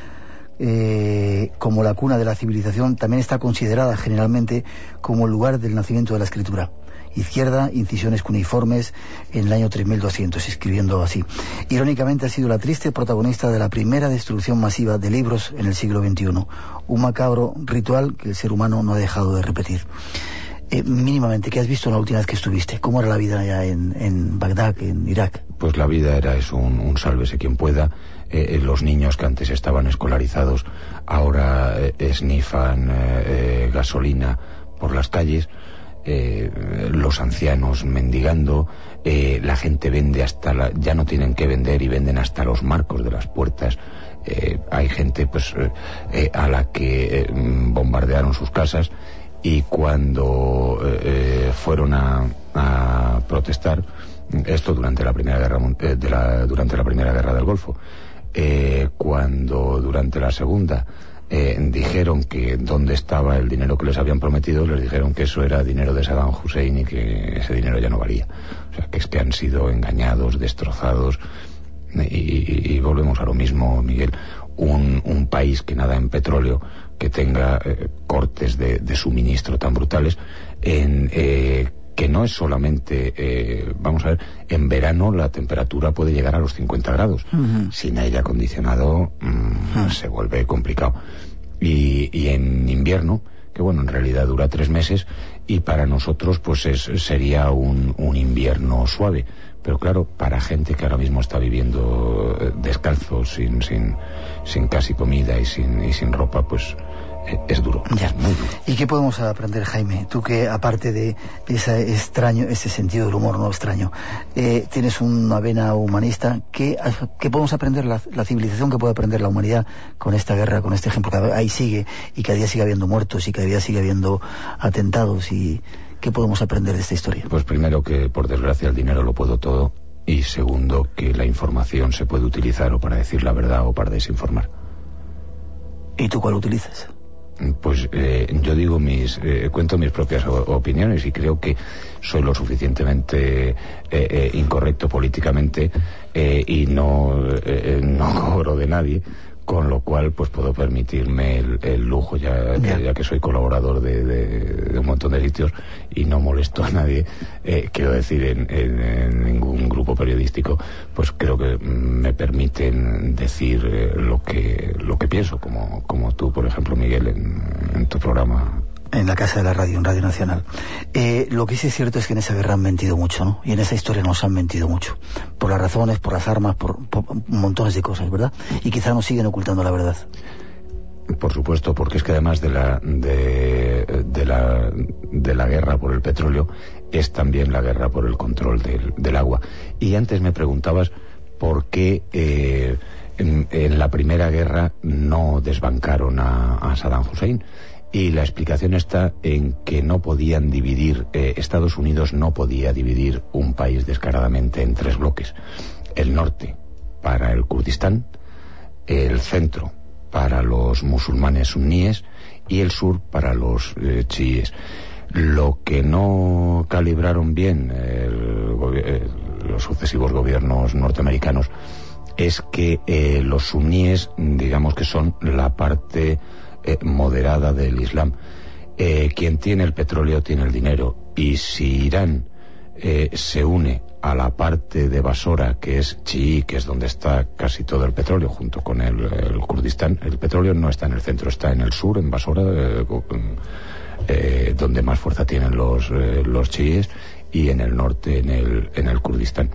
eh, como la cuna de la civilización, también está considerada generalmente como el lugar del nacimiento de la escritura. Izquierda, incisiones cuneiformes en el año 3200, escribiendo así. Irónicamente ha sido la triste protagonista de la primera destrucción masiva de libros en el siglo XXI, un macabro ritual que el ser humano no ha dejado de repetir. Eh, mínimamente, ¿qué has visto la última vez que estuviste? ¿Cómo era la vida allá en, Bagdad, en Irak? Pues la vida era es un, un sálvese quien pueda. Eh, eh, los niños que antes estaban escolarizados ahora eh, esnifan gasolina por las calles. Eh, los ancianos mendigando, eh, la gente vende hasta la, ya no tienen que vender y venden hasta los marcos de las puertas. Eh, hay gente pues a la que bombardearon sus casas y cuando fueron a, a protestar esto durante la primera guerra de la, durante la primera guerra del Golfo cuando durante la segunda eh, dijeron que dónde estaba el dinero que les habían prometido, les dijeron que eso era dinero de Saddam Hussein y que ese dinero ya no valía. O sea, que es que han sido engañados, destrozados. Y, y- y volvemos a lo mismo, Miguel. Un, un país que nada en petróleo, que tenga eh, cortes de, de suministro tan brutales, en, eh, que no es solamente, eh, vamos a ver, en verano la temperatura puede llegar a los 50 grados. Sin aire acondicionado mm, Ah. se vuelve complicado. Y, y en invierno, que bueno, en realidad dura tres meses, y para nosotros pues es, sería un, un invierno suave. Pero claro, para gente que ahora mismo está viviendo eh, descalzo, sin, sin, sin casi comida y sin, y sin ropa, pues es duro, Ya. muy duro. ¿Y qué podemos aprender, Jaime? Tú que, aparte de ese extraño, ese sentido del humor no extraño, eh, tienes una vena humanista, ¿qué, qué podemos aprender, la, la civilización que puede aprender la humanidad con esta guerra, con este ejemplo? Que ahí sigue, y cada día sigue habiendo muertos, y cada día sigue habiendo atentados, y ¿qué podemos aprender de esta historia? Pues primero que por desgracia el dinero lo puedo todo y segundo que la información se puede utilizar o para decir la verdad o para desinformar. ¿Y tú cuál utilizas? Pues eh, yo digo mis, eh, cuento mis propias opiniones y creo que soy lo suficientemente eh, eh, incorrecto políticamente eh, y no, eh, no cobro de nadie, con lo cual pues puedo permitirme el, el lujo ya, Ya. ya que soy colaborador de, de- de un montón de sitios y no molesto a nadie, eh, quiero decir en, en- en ningún grupo periodístico, pues creo que mm, me permiten decir eh, lo que lo que pienso, como, como tú, por ejemplo, Miguel, en, en tu programa. En la Casa de la Radio, en Radio Nacional. Eh, lo que sí es cierto es que en esa guerra han mentido mucho, ¿no? Y en esa historia nos han mentido mucho. Por las razones, por las armas, por, montones de cosas, ¿verdad? Y quizá nos siguen ocultando la verdad. por supuesto, porque es que además de la, de, la, de la guerra por el petróleo es también la guerra por el control del, del agua. Y antes me preguntabas por qué eh, en, la primera guerra no desbancaron a, Saddam Hussein. Y la explicación está en que no podían dividir, eh, Estados Unidos no podía dividir un país descaradamente en tres bloques. El norte para el Kurdistán, el centro para los musulmanes suníes y el sur para los eh, chiíes. Lo que no calibraron bien el, el, los sucesivos gobiernos norteamericanos es que eh, los suníes, digamos que son la parte eh, moderada del Islam. Eh, quien tiene el petróleo tiene el dinero y si Irán se une a la parte de Basora, que es chií, que es donde está casi todo el petróleo, junto con el, el, Kurdistán. El petróleo no está en el centro, está en el sur, en Basora, eh, eh, donde más fuerza tienen los, eh, los chiíes, y en el norte, en el, en el Kurdistán.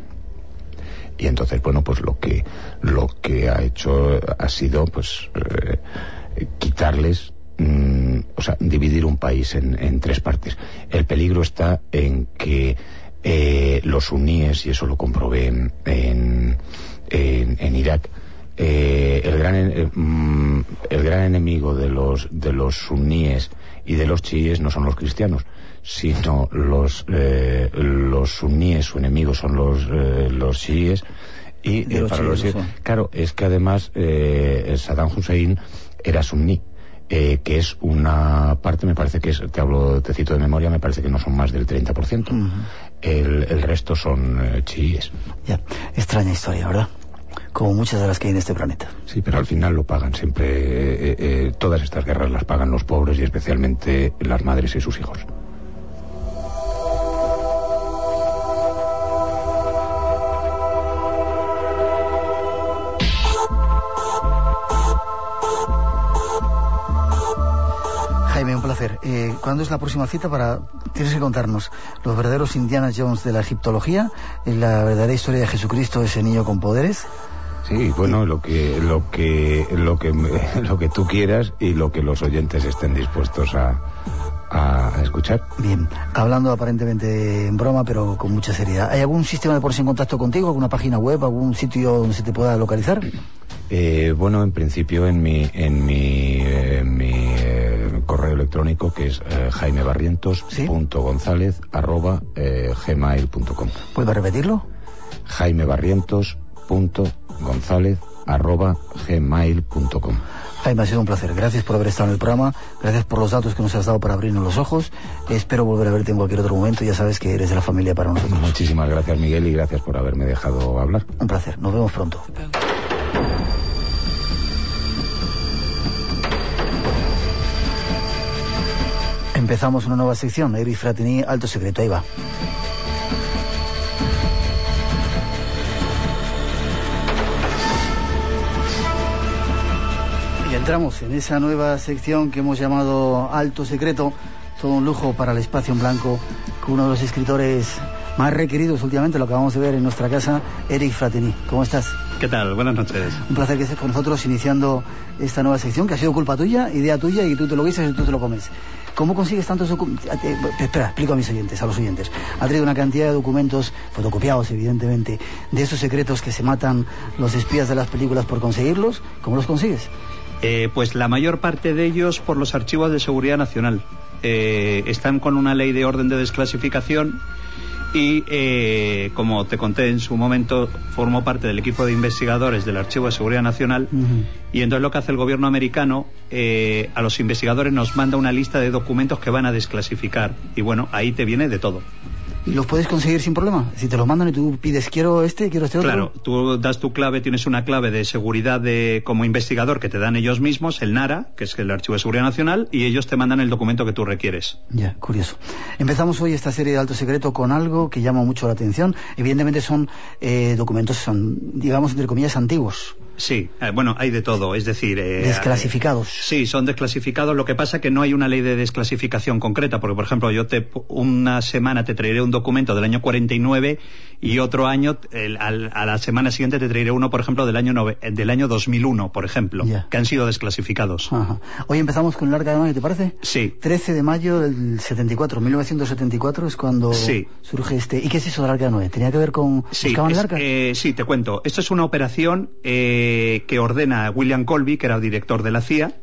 Y entonces, bueno, pues lo que, lo que ha hecho ha sido, pues, quitarles mm, o sea, dividir un país en, en, tres partes. El peligro está en que eh, los suníes, y eso lo comprobé en, en, en Irak, eh, el, gran, eh, mm, el gran enemigo de los, de los suníes y de los chiíes no son los cristianos, sino los, eh, los suníes, su enemigo son los, eh, los chiíes. Y los para los chiíes, claro, es que además Saddam Hussein era suní. Eh, que es una parte, me parece que es, te hablo, te cito de memoria, me parece que no son más del 30%. Uh -huh. el, el, resto son eh, chiíes. Ya, extraña historia, ¿verdad? Como muchas de las que hay en este planeta. Sí, pero al final lo pagan siempre. Eh, eh, todas estas guerras las pagan los pobres y especialmente las madres y sus hijos. Jaime, un placer. Eh, ¿Cuándo es la próxima cita para... Tienes que contarnos los verdaderos Indiana Jones de la egiptología, la verdadera historia de Jesucristo, ese niño con poderes? Sí, bueno, lo que, lo que, lo que, lo que tú quieras y lo que los oyentes estén dispuestos a, a escuchar. Bien, hablando aparentemente en broma, pero con mucha seriedad. ¿Hay algún sistema de ponerse en contacto contigo, alguna página web, algún sitio donde se te pueda localizar? Eh, bueno, en principio en mi, en mi, eh, mi eh, correo electrónico que es eh, jaimebarrientos.gonzález arroba eh, gmail.com. ¿Puedes repetirlo? jaimebarrientos.gonzález arroba gmail.com. Jaime, ha sido un placer. Gracias por haber estado en el programa. Gracias por los datos que nos has dado para abrirnos los ojos. Espero volver a verte en cualquier otro momento. Ya sabes que eres de la familia para nosotros. Muchísimas gracias, Miguel, y gracias por haberme dejado hablar. Un placer. Nos vemos pronto. Empezamos una nueva sección. Eric Fratini, Alto Secreto. Ahí va. Y entramos en esa nueva sección que hemos llamado Alto Secreto, todo un lujo para el espacio en blanco, con uno de los escritores más requeridos últimamente, lo acabamos de ver en nuestra casa, Eric Fratini. ¿Cómo estás? ¿Qué tal? Buenas noches. Un placer que estés con nosotros iniciando esta nueva sección, que ha sido culpa tuya, idea tuya, y tú te lo guisas y tú te lo comes. ¿Cómo consigues tantos documentos? Espera, explico a mis oyentes, a los oyentes. Ha traído una cantidad de documentos, fotocopiados evidentemente, de esos secretos que se matan los espías de las películas por conseguirlos. ¿Cómo los consigues? Eh, pues la mayor parte de ellos por los archivos de seguridad nacional. Eh, están con una ley de orden de desclasificación y eh, como te conté en su momento formo parte del equipo de investigadores del Archivo de Seguridad Nacional. Uh -huh. y entonces lo que hace el gobierno americano eh, a los investigadores nos manda una lista de documentos que van a desclasificar. Y bueno ahí te viene de todo ¿Y los puedes conseguir sin problema? Si te los mandan y tú pides, quiero este, quiero este otro. Claro, tú das tu clave, tienes una clave de seguridad de, como investigador que te dan ellos mismos, el NARA, que es el Archivo de Seguridad Nacional, y ellos te mandan el documento que tú requieres. Ya, curioso. Empezamos hoy esta serie de Alto Secreto con algo que llama mucho la atención. Evidentemente son eh, documentos, son, digamos, entre comillas, antiguos. Sí, eh, bueno, hay de todo, es decir... eh, Desclasificados. eh, sí, son desclasificados, lo que pasa que no hay una ley de desclasificación concreta, porque por ejemplo yo te una semana te traeré un documento del año 49 y otro año, el- al- a la semana siguiente te traeré uno, por ejemplo, del año, nove- del año 2001, por ejemplo, que han sido desclasificados. Ajá. Hoy empezamos con el Arca de Noé, ¿te parece? Sí. 13 de mayo del 74, 1974 es cuando Sí. surge este... ¿Y qué es eso del Arca de Noé? ¿Tenía que ver con... Sí, ¿Buscaban el es- sí, te cuento. Esto es una operación eh, que ordena William Colby, que era el director de la CIA.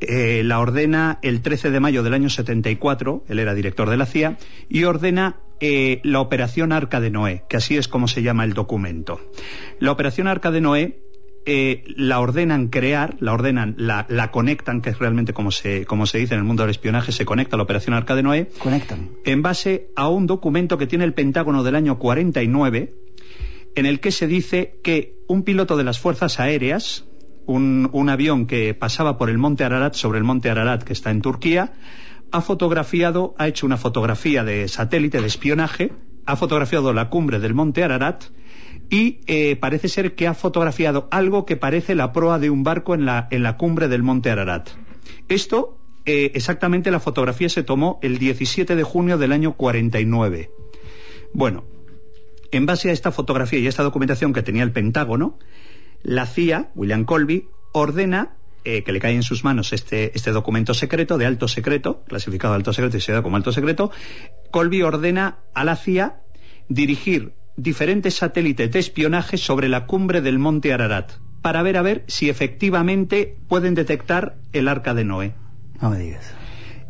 Eh, la ordena el 13 de mayo del año 74, él era director de la CIA, y ordena eh, la Operación Arca de Noé, que así es como se llama el documento. La Operación Arca de Noé eh, la ordenan crear, la ordenan, la, la conectan, que es realmente como se, como se dice en el mundo del espionaje, se conecta la Operación Arca de Noé, Conectan. en base a un documento que tiene el Pentágono del año 49, en el que se dice que un piloto de las Fuerzas Aéreas, un, avión que pasaba por el monte Ararat, sobre el monte Ararat que está en Turquía, ha fotografiado, ha hecho una fotografía de satélite de espionaje, ha fotografiado la cumbre del monte Ararat y eh, parece ser que ha fotografiado algo que parece la proa de un barco en la, en la cumbre del monte Ararat. Esto, eh, exactamente la fotografía se tomó el 17 de junio del año 49. Bueno, en base a esta fotografía y a esta documentación que tenía el Pentágono, la CIA, William Colby, ordena eh, que le cae en sus manos este, este documento secreto, de alto secreto, clasificado de alto secreto y se da como alto secreto. Colby ordena a la CIA dirigir diferentes satélites de espionaje sobre la cumbre del monte Ararat para ver a ver si efectivamente pueden detectar el arca de Noé. No me digas.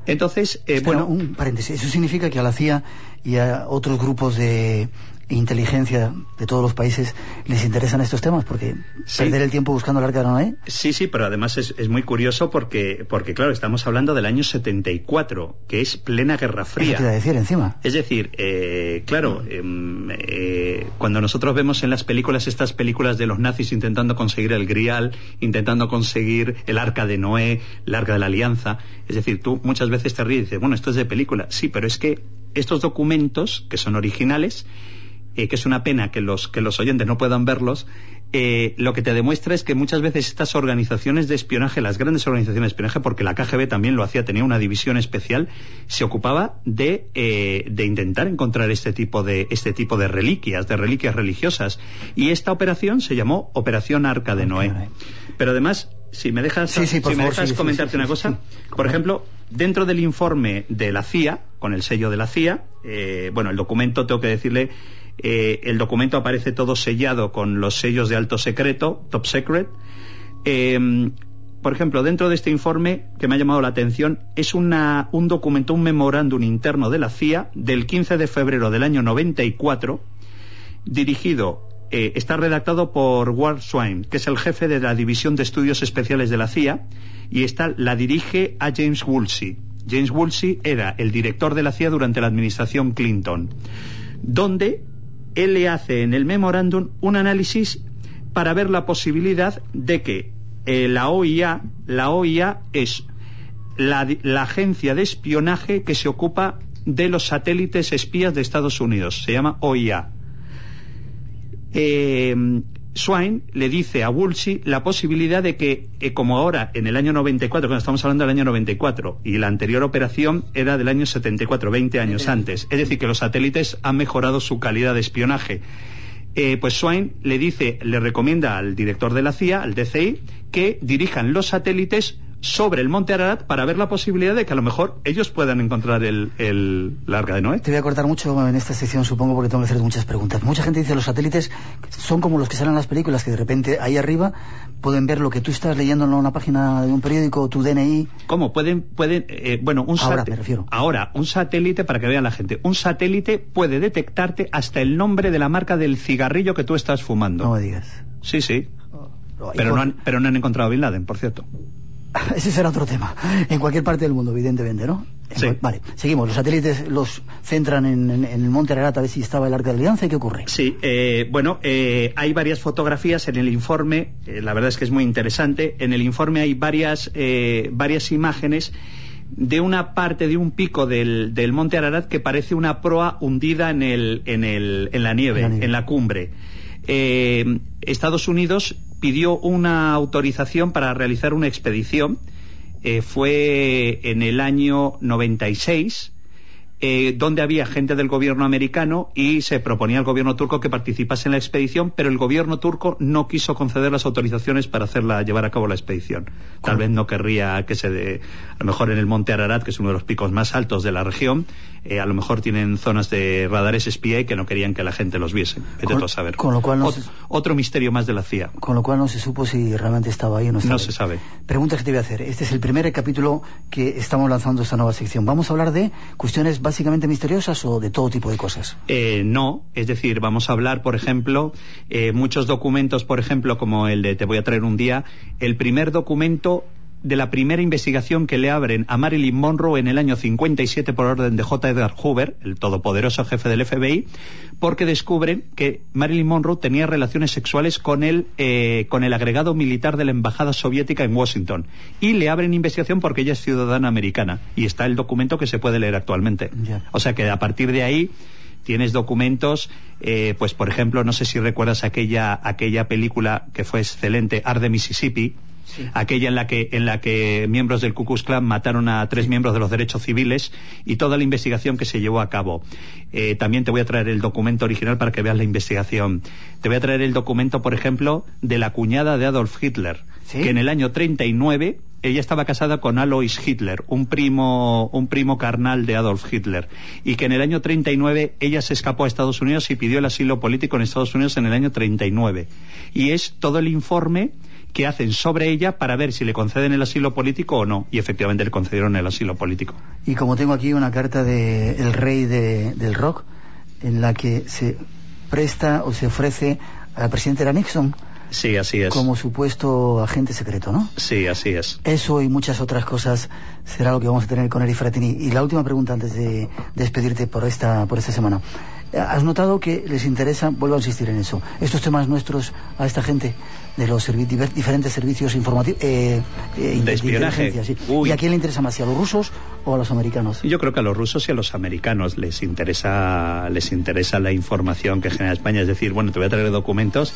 Entonces, eh, bueno, un paréntesis. Eso significa que a la CIA y a otros grupos de inteligencia de todos los países les interesan estos temas porque Sí. perder el tiempo buscando el arca de Noé Sí, sí, pero además es, es muy curioso porque, porque, claro, estamos hablando del año 74, que es plena Guerra eso te iba a Fría. decir encima Es decir, eh, claro, em, eh, cuando nosotros vemos en las películas estas películas de los nazis intentando conseguir el Grial, intentando conseguir el Arca de Noé, el Arca de la Alianza, es decir, tú muchas veces te ríes y dices, bueno, esto es de película. Sí, pero es que estos documentos, que son originales, eh, que es una pena que los, que los oyentes no puedan verlos, eh, lo que te demuestra es que muchas veces estas organizaciones de espionaje, las grandes organizaciones de espionaje, porque la KGB también lo hacía, tenía una división especial, se ocupaba de, eh, de intentar encontrar este tipo de, este tipo de reliquias, de reliquias religiosas. Y esta operación se llamó Operación Arca de Noé. Pero además, si me dejas, Sí, sí, por si me favor, dejas sí, sí, comentarte una cosa, por ejemplo, dentro del informe de la CIA, con el sello de la CIA, eh, bueno, el documento, tengo que decirle, eh, el documento aparece todo sellado con los sellos de alto secreto, top secret. Eh, por ejemplo, dentro de este informe que me ha llamado la atención es una, un documento, un memorándum interno de la CIA del 15 de febrero del año 94, dirigido, eh, está redactado por Ward Swain, que es el jefe de la División de Estudios Especiales de la CIA, y esta la dirige a James Woolsey. James Woolsey era el director de la CIA durante la administración Clinton, donde él le hace en el memorándum un análisis para ver la posibilidad de que eh, la OIA, la OIA es la, agencia de espionaje que se ocupa de los satélites espías de Estados Unidos. Se llama OIA. Eh, Swain le dice a Woolsey la posibilidad de que, eh, como ahora en el año 94, cuando estamos hablando del año 94, y la anterior operación era del año 74, 20 años antes, es decir, que los satélites han mejorado su calidad de espionaje. Eh, pues Swain le dice, le recomienda al director de la CIA, al DCI, que dirijan los satélites sobre el monte Ararat para ver la posibilidad de que a lo mejor ellos puedan encontrar el, el la Arca de Noé. Te voy a cortar mucho en esta sección, supongo, porque tengo que hacer muchas preguntas. Mucha gente dice los satélites son como los que salen en las películas, que de repente ahí arriba pueden ver lo que tú estás leyendo en una página de un periódico, tu DNI. ¿Cómo? Pueden, pueden, eh, bueno, un Ahora, me refiero. Ahora, un satélite, para que vean la gente, un satélite puede detectarte hasta el nombre de la marca del cigarrillo que tú estás fumando. No me digas. Sí, sí. Y Pero no, han, pero no han encontrado a Bin Laden, por cierto. Ese será otro tema. En cualquier parte del mundo, evidentemente, ¿no? Sí. cual- Vale, seguimos. Los satélites los centran en, en- en el Monte Ararat a ver si estaba el Arca de la Alianza y qué ocurre. Sí, eh, bueno, eh, hay varias fotografías en el informe, eh, la verdad es que es muy interesante. En el informe hay varias, eh, varias imágenes de una parte de un pico del, del monte Ararat que parece una proa hundida en, el, en, el, en la nieve, En la nieve. en la cumbre. Eh, Estados Unidos pidió una autorización para realizar una expedición. Eh, fue en el año 96 eh, donde había gente del gobierno americano y se proponía al gobierno turco que participase en la expedición, pero el gobierno turco no quiso conceder las autorizaciones para hacerla llevar a cabo la expedición. Tal vez no querría que se dé, a lo mejor en el monte Ararat, que es uno de los picos más altos de la región, eh, a lo mejor tienen zonas de radares espía y que no querían que la gente los viese. Vete Con- tú a saber. con lo cual no Ot- se- Otro misterio más de la CIA. Con lo cual no se supo si realmente estaba ahí o no estaba No ahí. se sabe. Preguntas que te voy a hacer. Este es el primer capítulo que estamos lanzando esta nueva sección. ¿Vamos a hablar de cuestiones básicamente misteriosas o de todo tipo de cosas? Eh, no, es decir, vamos a hablar, por ejemplo, eh, muchos documentos, por ejemplo, como el de Te voy a traer un día, el primer documento de la primera investigación que le abren a Marilyn Monroe en el año 57 por orden de J. Edgar Hoover, el todopoderoso jefe del FBI, porque descubren que Marilyn Monroe tenía relaciones sexuales con el, eh, con el agregado militar de la embajada soviética en Washington. Y le abren investigación porque ella es ciudadana americana. Y está el documento que se puede leer actualmente. O sea que a partir de ahí tienes documentos, eh, pues por ejemplo, no sé si recuerdas aquella, aquella película que fue excelente, Arde Mississippi, aquella en la que en la que miembros del Ku Klux Klan mataron a tres miembros de los derechos civiles y toda la investigación que se llevó a cabo. Eh, también te voy a traer el documento original para que veas la investigación. Te voy a traer el documento, por ejemplo, de la cuñada de Adolf Hitler, ¿Sí? que en el año 39 ella estaba casada con Alois Hitler, un primo, un primo carnal de Adolf Hitler, y que en el año 39 ella se escapó a Estados Unidos y pidió el asilo político en Estados Unidos en el año 39. Y es todo el informe que hacen sobre ella para ver si le conceden el asilo político o no. Y efectivamente le concedieron el asilo político. Y como tengo aquí una carta del rey de- del rock, en la que se presta o se ofrece al presidente era Nixon Sí, así es. como supuesto agente secreto, ¿no? Sí, así es. Eso y muchas otras cosas será lo que vamos a tener con Eri Fratini. Y la última pregunta antes de despedirte por esta, por esta semana. ¿Has notado que les interesa, vuelvo a insistir en eso, estos temas nuestros a esta gente de los servi- diferentes servicios informativos eh, eh, De espionaje. sí. ¿Y a quién le interesa más, si a los rusos o a los americanos? Yo creo que a los rusos y a los americanos les interesa, les interesa la información que genera España. Es decir, bueno, te voy a traer documentos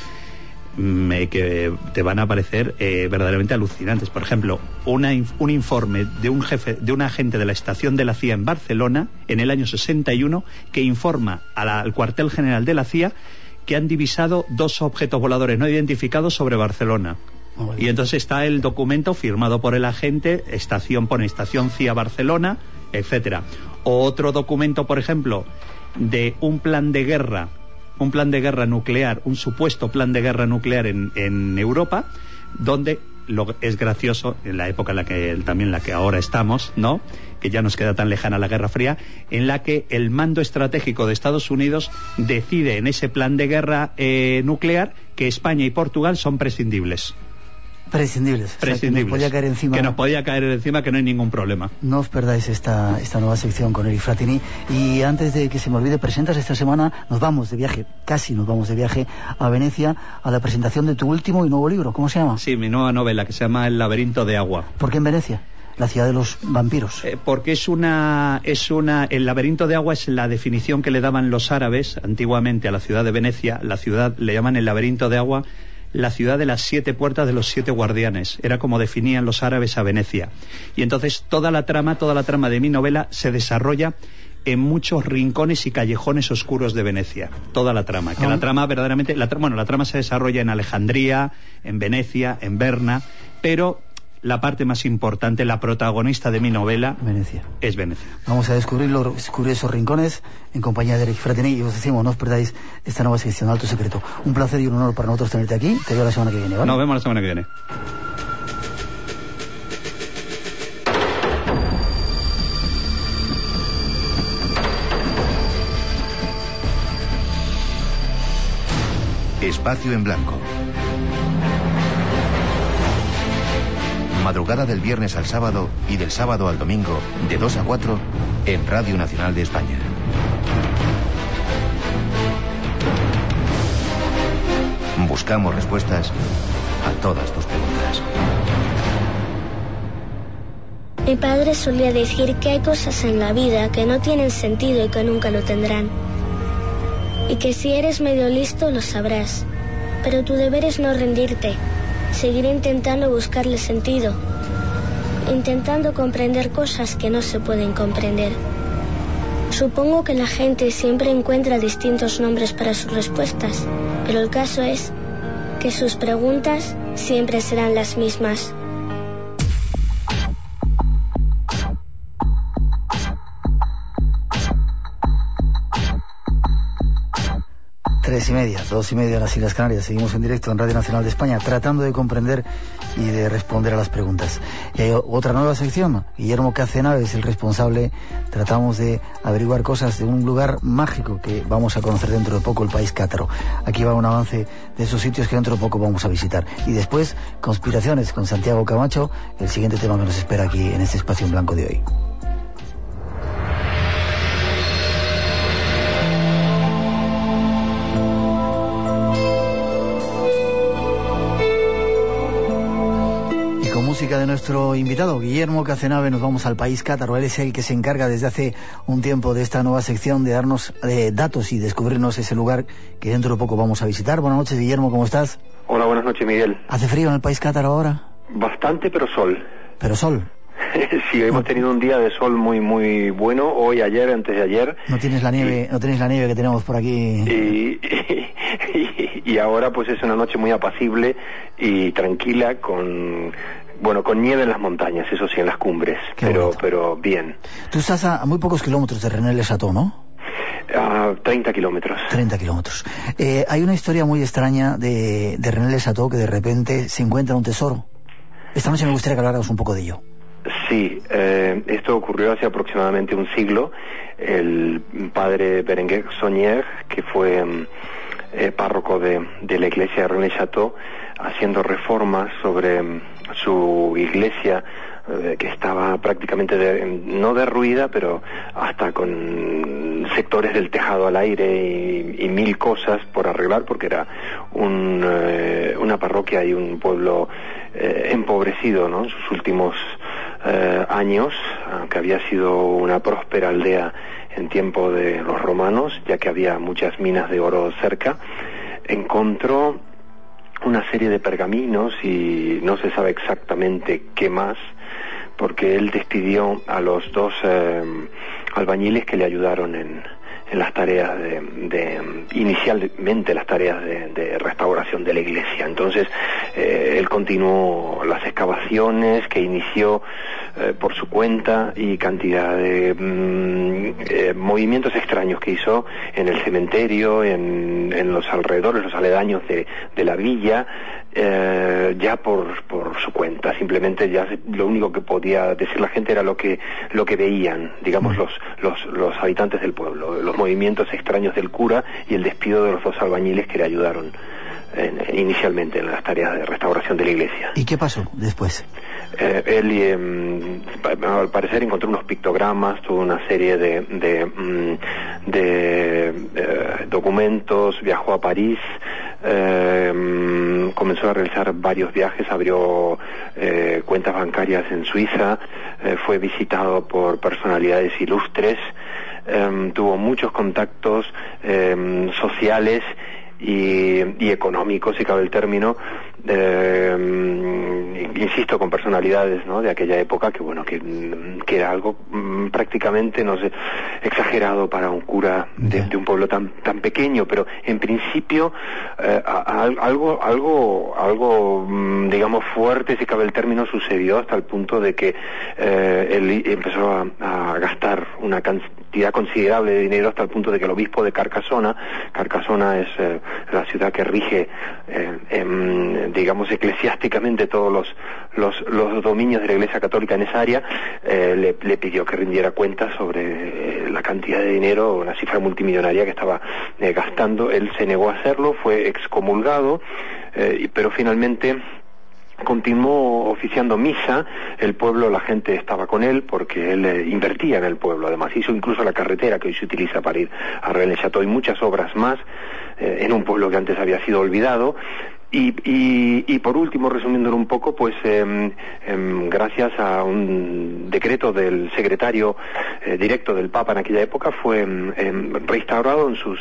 mm, eh, que te van a parecer eh, verdaderamente alucinantes. Por ejemplo, una un informe de un jefe, de un agente de la estación de la CIA en Barcelona en el año 61 que informa la- al cuartel general de la CIA que han divisado dos objetos voladores no identificados sobre Barcelona. Bien. Y entonces está el documento firmado por el agente, estación pone estación CIA Barcelona, etcétera. O otro documento, por ejemplo, de un plan de guerra, un plan de guerra nuclear, un supuesto plan de guerra nuclear en, en Europa, donde lo es gracioso en la época en la que también en la que ahora estamos, ¿no? Que ya nos queda tan lejana la Guerra Fría, en la que el mando estratégico de Estados Unidos decide en ese plan de guerra eh, nuclear que España y Portugal son prescindibles Prescindibles. O sea, que nos prescindibles. podía caer encima. Que nos podía caer encima, que no hay ningún problema. No os perdáis esta, esta nueva sección con Eri Fratini. Y antes de que se me olvide, presentas esta semana, nos vamos de viaje, casi nos vamos de viaje a Venecia a la presentación de tu último y nuevo libro. ¿Cómo se llama? Sí, mi nueva novela que se llama El laberinto de agua. ¿Por qué en Venecia? La ciudad de los vampiros. Eh, porque es una, es una, el laberinto de agua es la definición que le daban los árabes antiguamente a la ciudad de Venecia. La ciudad le llaman el laberinto de agua la ciudad de las siete puertas de los siete guardianes. Era como definían los árabes a Venecia. Y entonces toda la trama, toda la trama de mi novela se desarrolla en muchos rincones y callejones oscuros de Venecia. Toda la trama. Que Ah. la trama verdaderamente, la bueno, la trama se desarrolla en Alejandría, en Venecia, en Berna, pero la parte más importante, la protagonista de mi novela, Venecia. es Venecia. Vamos a descubrirlo, descubrir esos rincones en compañía de Eric Fratini y os decimos, no os perdáis esta nueva sección, Alto Secreto. Un placer y un honor para nosotros tenerte aquí. Te veo la semana que viene, ¿vale? Nos vemos la semana que viene. Espacio en Blanco. Madrugada del viernes al sábado y del sábado al domingo, de 2 a 4, en Radio Nacional de España. Buscamos respuestas a todas tus preguntas. Mi padre solía decir que hay cosas en la vida que no tienen sentido y que nunca lo tendrán. Y que si eres medio listo lo sabrás. Pero tu deber es no rendirte, seguiré intentando buscarle sentido, intentando comprender cosas que no se pueden comprender. Supongo que la gente siempre encuentra distintos nombres para sus respuestas, pero el caso es que sus preguntas siempre serán las mismas. Tres y media, dos y media en las Islas Canarias. Seguimos en directo en Radio Nacional de España tratando de comprender y de responder a las preguntas. Y hay otra nueva sección. Guillermo Cacenave es el responsable. Tratamos de averiguar cosas de un lugar mágico que vamos a conocer dentro de poco, el país cátaro. Aquí va un avance de esos sitios que dentro de poco vamos a visitar. Y después, conspiraciones con Santiago Camacho, el siguiente tema que nos espera aquí en este espacio en blanco de hoy. Música de nuestro invitado, Guillermo Cacenave, nos vamos al país cátaro. Él es el que se encarga desde hace un tiempo de esta nueva sección de darnos eh, datos y descubrirnos ese lugar que dentro de poco vamos a visitar. Buenas noches, Guillermo, ¿cómo estás? Hola, buenas noches, Miguel. ¿Hace frío en el país cátaro ahora? Bastante, pero sol. ¿Pero sol? sí, hemos tenido un día de sol muy muy bueno, hoy, ayer, antes de ayer. No tienes la nieve, no tienes la nieve que tenemos por aquí. Y, y, ahora pues es una noche muy apacible y tranquila con bueno, con nieve en las montañas, eso sí, en las cumbres, pero, pero bien. Tú estás a, muy pocos kilómetros de René Le Chateau, ¿no? A 30 kilómetros. 30 kilómetros. Eh, hay una historia muy extraña de, de René Le Chateau que de repente se encuentra un tesoro. Esta noche me gustaría que habláramos un poco de ello. Sí, eh, esto ocurrió hace aproximadamente un siglo. El padre Berenguer Saunier, que fue mm, eh, párroco de, de, la iglesia de René Chateau, haciendo reformas sobre mm, su iglesia eh, que estaba prácticamente no derruida, pero hasta con sectores del tejado al aire y, mil cosas por arreglar, porque era un, eh, una parroquia y un pueblo eh, empobrecido ¿no? en sus últimos años, aunque había sido una próspera aldea en tiempo de los romanos, ya que había muchas minas de oro cerca, encontró una serie de pergaminos y no se sabe exactamente qué más, porque él despidió a los dos eh, albañiles que le ayudaron en, en las tareas de, inicialmente las tareas de, restauración de la iglesia. Entonces eh, él continuó las excavaciones que inició eh, por su cuenta y cantidad de mm, eh, movimientos extraños que hizo en el cementerio, en, en los alrededores, los aledaños de, la villa, eh, ya por, por su cuenta. Simplemente ya lo único que podía decir la gente era lo que, lo que veían, digamos, los, los, los habitantes del pueblo, los movimientos extraños del cura y el despido de los dos albañiles que le ayudaron inicialmente en las tareas de restauración de la iglesia. ¿Y qué pasó después? Eh, él, eh, al parecer, encontró unos pictogramas, tuvo una serie de, de, mm, eh, documentos, viajó a París, mm, comenzó a realizar varios viajes, abrió cuentas bancarias en Suiza, fue visitado por personalidades ilustres, tuvo muchos contactos sociales y, económicos, si cabe el término, eh, insisto, con personalidades ¿no? de aquella época que, bueno, que, que era algo mm, prácticamente, no sé, exagerado para un cura de, un pueblo tan, tan pequeño, pero en principio eh, algo, algo, algo, mm, digamos, fuerte, si cabe el término, sucedió hasta el punto de que eh, él empezó a, a gastar una cantidad considerable de dinero hasta el punto de que el obispo de Carcasona, Carcasona es eh, la ciudad que rige, eh, digamos, eclesiásticamente todos los, los, los, dominios de la Iglesia Católica en esa área, eh, le, le, pidió que rindiera cuentas sobre la cantidad de dinero, una cifra multimillonaria que estaba gastando. Él se negó a hacerlo, fue excomulgado, pero finalmente continuó oficiando misa, el pueblo, la gente estaba con él porque él eh, invertía en el pueblo, además. Hizo incluso la carretera que hoy se utiliza para ir a René Chateau y muchas obras más eh, en un pueblo que antes había sido olvidado Y, y, y, por último, resumiéndolo un poco, pues eh, eh, gracias a un decreto del secretario eh, directo del Papa en aquella época, fue reinstaurado en sus,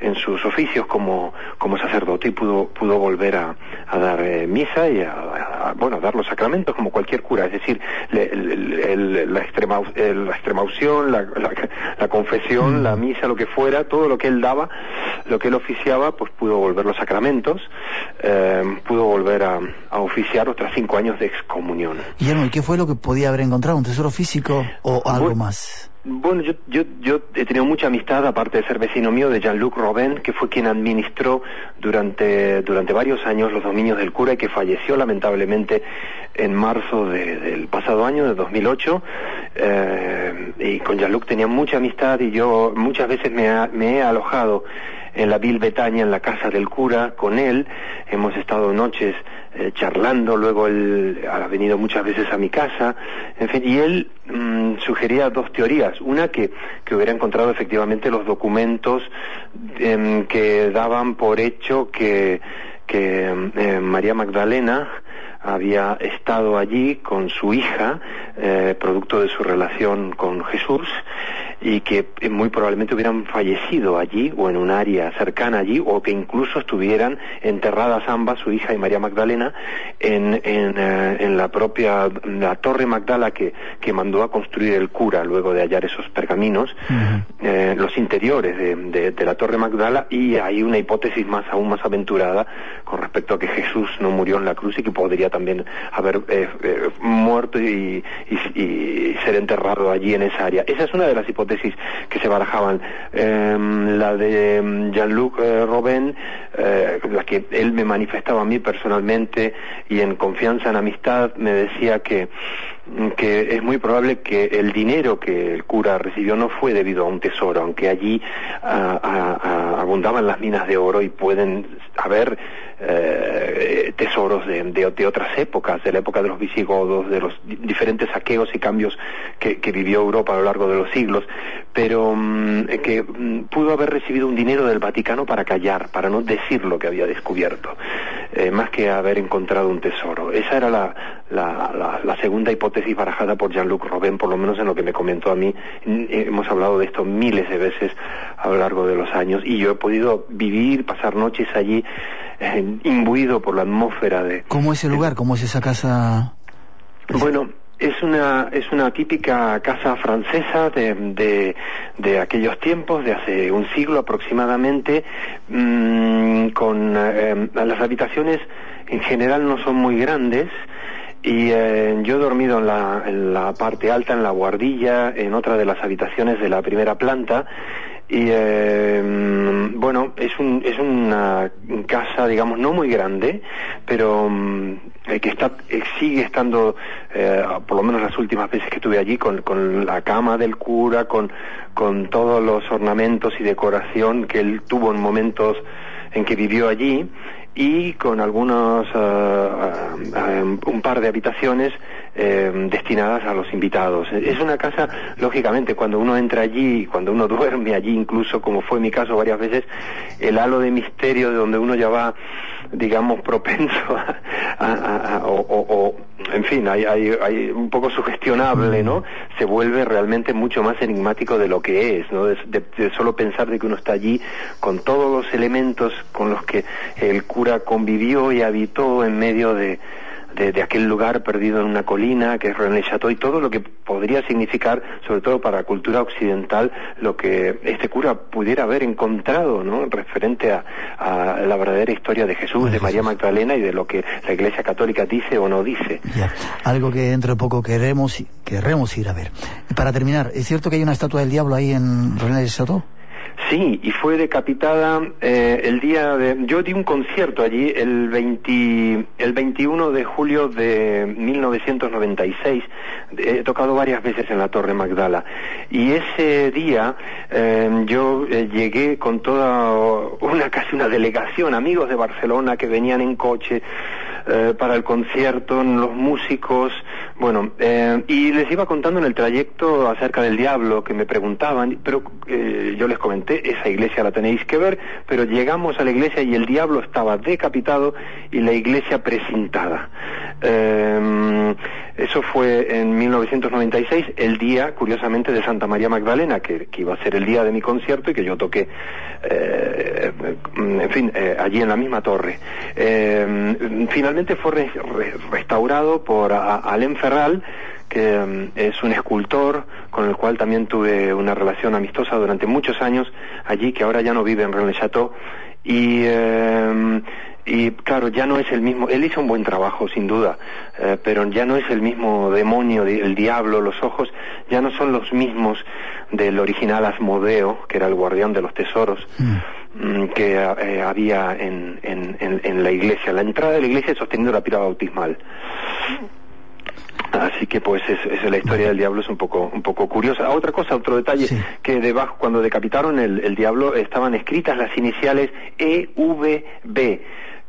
en sus oficios como, como sacerdote y pudo, pudo volver a, a dar eh, misa y a, a, bueno, a dar los sacramentos como cualquier cura, es decir, le, el, el, la, extrema, la extremaución, la, la, la confesión, la misa, lo que fuera, todo lo que él daba, lo que él oficiaba, pues pudo volver los sacramentos. Eh, pudo volver a, a, oficiar otros cinco años de excomunión. ¿y qué fue lo que podía haber encontrado? ¿Un tesoro físico o algo bueno, más? Bueno, yo, yo, yo he tenido mucha amistad, aparte de ser vecino mío, de Jean-Luc Robin, que fue quien administró durante, durante varios años los dominios del cura y que falleció lamentablemente en marzo de, del pasado año, de 2008. Eh, y con Jean-Luc tenía mucha amistad y yo muchas veces me, ha, me he alojado en la Vil Betaña, en la casa del cura, con él. Hemos estado noches eh, charlando, luego él ha venido muchas veces a mi casa, en fin, y él mmm, sugería dos teorías. Una, que, que hubiera encontrado efectivamente los documentos eh, que daban por hecho que, eh, María Magdalena había estado allí con su hija, eh, producto de su relación con Jesús, y que muy probablemente hubieran fallecido allí o en un área cercana allí o que incluso estuvieran enterradas ambas, su hija y María Magdalena, en, en, eh, en la propia la torre Magdala que, que, mandó a construir el cura luego de hallar esos pergaminos, uh -huh. eh, los interiores de, de, de, la torre Magdala y hay una hipótesis más aún más aventurada con respecto a que Jesús no murió en la cruz y que podría también haber eh, eh, muerto y, y, y ser enterrado allí en esa área. Esa es una de las hipótesis que se barajaban. Eh, la de Jean-Luc eh, Robin, eh, la que él me manifestaba a mí personalmente y en confianza, en amistad, me decía que que es muy probable que el dinero que el cura recibió no fue debido a un tesoro, aunque allí a, a, a, abundaban las minas de oro y pueden haber eh, tesoros de, de, otras épocas, de la época de los visigodos, de los diferentes saqueos y cambios que, que vivió Europa a lo largo de los siglos, pero mmm, que mmm, pudo haber recibido un dinero del Vaticano para callar, para no decir lo que había descubierto, eh, más que haber encontrado un tesoro. Esa era la, la, la, segunda hipótesis barajada por Jean-Luc Robin, por lo menos en lo que me comentó a mí. Hemos hablado de esto miles de veces a lo largo de los años y yo he podido vivir, pasar noches allí eh, imbuido por la atmósfera de... ¿Cómo es el lugar? ¿Cómo es esa casa? Bueno, es una es una típica casa francesa de, de, de aquellos tiempos, de hace un siglo aproximadamente, mmm, con eh, las habitaciones en general no son muy grandes, y eh, yo he dormido en la, en la parte alta, en la guardilla, en otra de las habitaciones de la primera planta, y eh, bueno es un es una casa digamos no muy grande pero um, que está eh, sigue estando eh, por lo menos las últimas veces que estuve allí con, con la cama del cura con con todos los ornamentos y decoración que él tuvo en momentos en que vivió allí y con algunos uh, un par de habitaciones eh, destinadas a los invitados. Es una casa, lógicamente, cuando uno entra allí, cuando uno duerme allí, incluso como fue mi caso varias veces, el halo de misterio de donde uno ya va, digamos, propenso a, a, a, a o, o, o, en fin, hay, hay, hay, un poco sugestionable, ¿no? Se vuelve realmente mucho más enigmático de lo que es, ¿no? De, de, de solo pensar de que uno está allí con todos los elementos con los que el cura convivió y habitó en medio de, de, de, aquel lugar perdido en una colina que es René Chateau y todo lo que podría significar, sobre todo para la cultura occidental, lo que este cura pudiera haber encontrado, ¿no? Referente a, a la verdadera historia de Jesús, de María Magdalena y de lo que la Iglesia Católica dice o no dice. Ya. Algo que dentro de poco queremos, querremos ir a ver. Para terminar, ¿es cierto que hay una estatua del diablo ahí en René Chateau? Sí, y fue decapitada eh, el día de... Yo di un concierto allí el, 20, el 21 de julio de 1996. He tocado varias veces en la Torre Magdala. Y ese día eh, yo llegué con toda una casi una delegación, amigos de Barcelona que venían en coche, eh, para el concierto, los músicos, bueno, eh, y les iba contando en el trayecto acerca del diablo que me preguntaban, pero eh, yo les comenté, esa iglesia la tenéis que ver, pero llegamos a la iglesia y el diablo estaba decapitado y la iglesia precintada. Eso fue en 1996, el día, curiosamente, de Santa María Magdalena, que, iba a ser el día de mi concierto y que yo toqué, eh, en fin, eh, allí en la misma torre. Eh, finalmente fue re- re- restaurado por a- Alain Ferral, que mm, es un escultor con el cual también tuve una relación amistosa durante muchos años allí, que ahora ya no vive en Rennes-le-Château. Y, eh, y claro, ya no es el mismo, él hizo un buen trabajo, sin duda, eh, pero ya no es el mismo demonio, el diablo, los ojos, ya no son los mismos del original Asmodeo, que era el guardián de los tesoros mm, que eh, había en, en, en, en la iglesia. La entrada de la iglesia es sosteniendo la pila bautismal. Así que pues es, es la historia del diablo es un poco un poco curiosa. Ah, Otra cosa, otro detalle, que debajo cuando decapitaron el, el diablo estaban escritas las iniciales EVB,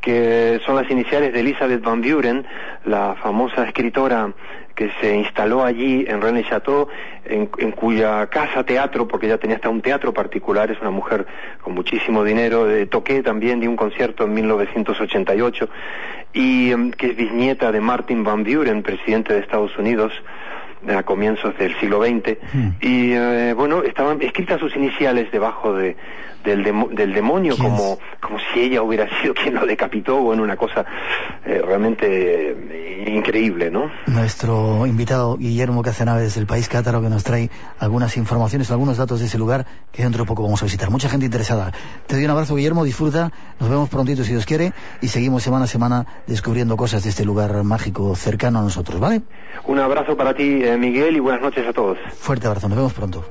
que son las iniciales de Elizabeth Van Buren, la famosa escritora que se instaló allí en René Chateau, en, cuya casa teatro, porque ella tenía hasta un teatro particular, es una mujer con muchísimo dinero, eh, toqué también, di un concierto en 1988, y em, que es bisnieta de Martin Van Buren, presidente de Estados Unidos, a comienzos del siglo XX, y eh, bueno, estaban escritas sus iniciales debajo de, del, demo- del demonio, como, como si ella hubiera sido quien lo decapitó, bueno, una cosa eh, realmente eh, increíble, ¿no? Nuestro invitado Guillermo Cazenave desde el país cátaro que nos trae algunas informaciones, algunos datos de ese lugar que dentro de poco vamos a visitar. Mucha gente interesada. Te doy un abrazo Guillermo, disfruta, nos vemos prontito si Dios quiere y seguimos semana a semana descubriendo cosas de este lugar mágico cercano a nosotros, ¿vale? Un abrazo para ti, eh, Miguel, y buenas noches a todos. Fuerte abrazo, nos vemos pronto.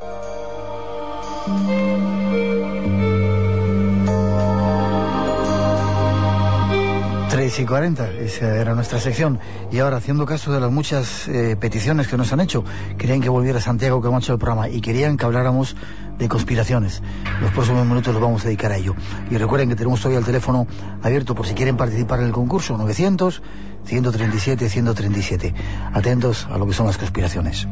Tres y 40, esa era nuestra sección. Y ahora, haciendo caso de las muchas eh, peticiones que nos han hecho, querían que volviera Santiago Camacho al programa y querían que habláramos de conspiraciones. Los próximos minutos los vamos a dedicar a ello. Y recuerden que tenemos todavía el teléfono abierto por si quieren participar en el concurso, 900 137 137. Atentos a lo que son las conspiraciones.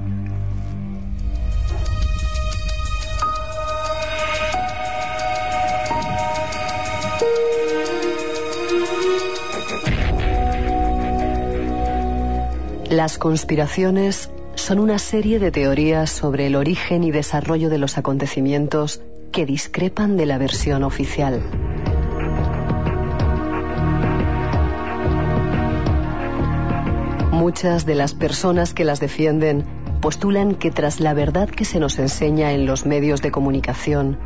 Las conspiraciones son una serie de teorías sobre el origen y desarrollo de los acontecimientos que discrepan de la versión oficial. Muchas de las personas que las defienden postulan que tras la verdad que se nos enseña en los medios de comunicación,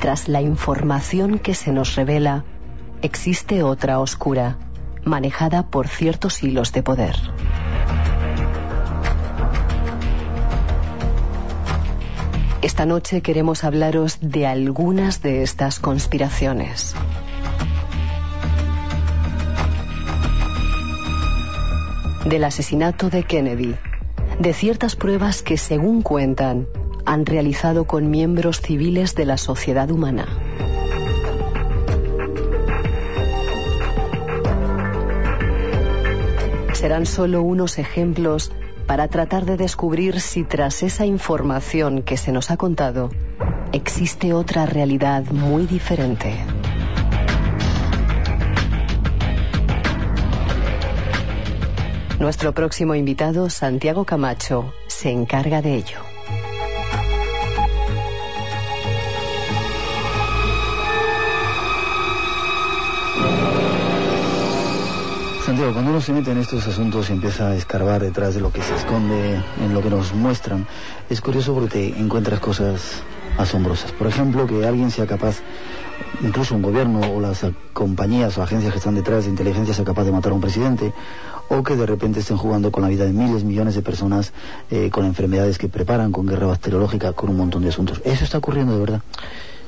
tras la información que se nos revela, existe otra oscura, manejada por ciertos hilos de poder. Esta noche queremos hablaros de algunas de estas conspiraciones. Del asesinato de Kennedy, de ciertas pruebas que, según cuentan, han realizado con miembros civiles de la sociedad humana. Serán solo unos ejemplos para tratar de descubrir si tras esa información que se nos ha contado existe otra realidad muy diferente. Nuestro próximo invitado, Santiago Camacho, se encarga de ello. Santiago, cuando uno se mete en estos asuntos y empieza a escarbar detrás de lo que se esconde, en lo que nos muestran, es curioso porque encuentras cosas asombrosas. Por ejemplo, que alguien sea capaz, incluso un gobierno o las compañías o agencias que están detrás de inteligencia sea capaz de matar a un presidente, o que de repente estén jugando con la vida de miles, millones de personas eh, con enfermedades que preparan, con guerra bacteriológica, con un montón de asuntos. ¿Eso está ocurriendo de verdad?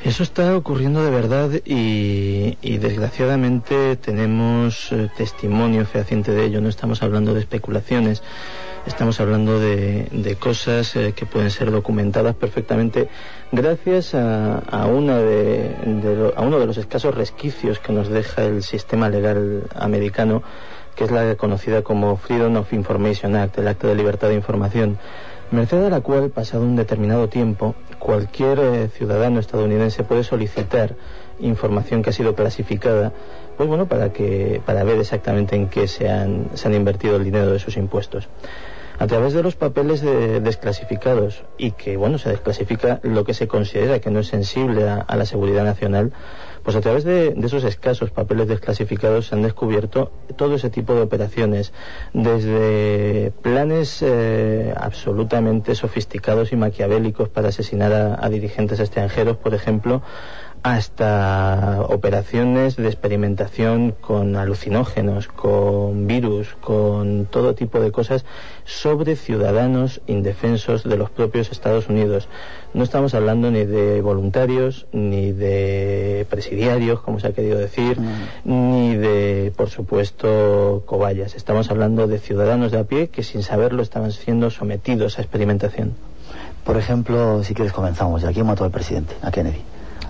Eso está ocurriendo de verdad y, y desgraciadamente tenemos eh, testimonio fehaciente de ello. No estamos hablando de especulaciones, estamos hablando de, de cosas eh, que pueden ser documentadas perfectamente gracias a, a una de, de lo- a uno de los escasos resquicios que nos deja el sistema legal americano que es la conocida como Freedom of Information Act, el Acto de Libertad de Información, merced a la cual, pasado un determinado tiempo, cualquier eh, ciudadano estadounidense puede solicitar información que ha sido clasificada, pues bueno, para que para ver exactamente en qué se han, se han invertido el dinero de sus impuestos. A través de los papeles desclasificados y que, bueno, se desclasifica lo que se considera que no es sensible a, la seguridad nacional, pues a través de, esos escasos papeles desclasificados se han descubierto todo ese tipo de operaciones, desde planes eh, absolutamente sofisticados y maquiavélicos para asesinar a dirigentes extranjeros, por ejemplo, hasta operaciones de experimentación con alucinógenos, con virus, con todo tipo de cosas sobre ciudadanos indefensos de los propios Estados Unidos. No estamos hablando ni de voluntarios, ni de presidiarios, como se ha querido decir, mm. ni de, por supuesto, cobayas. Estamos hablando de ciudadanos de a pie que sin saberlo estaban siendo sometidos a experimentación. Por ejemplo, si quieres comenzamos, ¿a quién mató al presidente? A Kennedy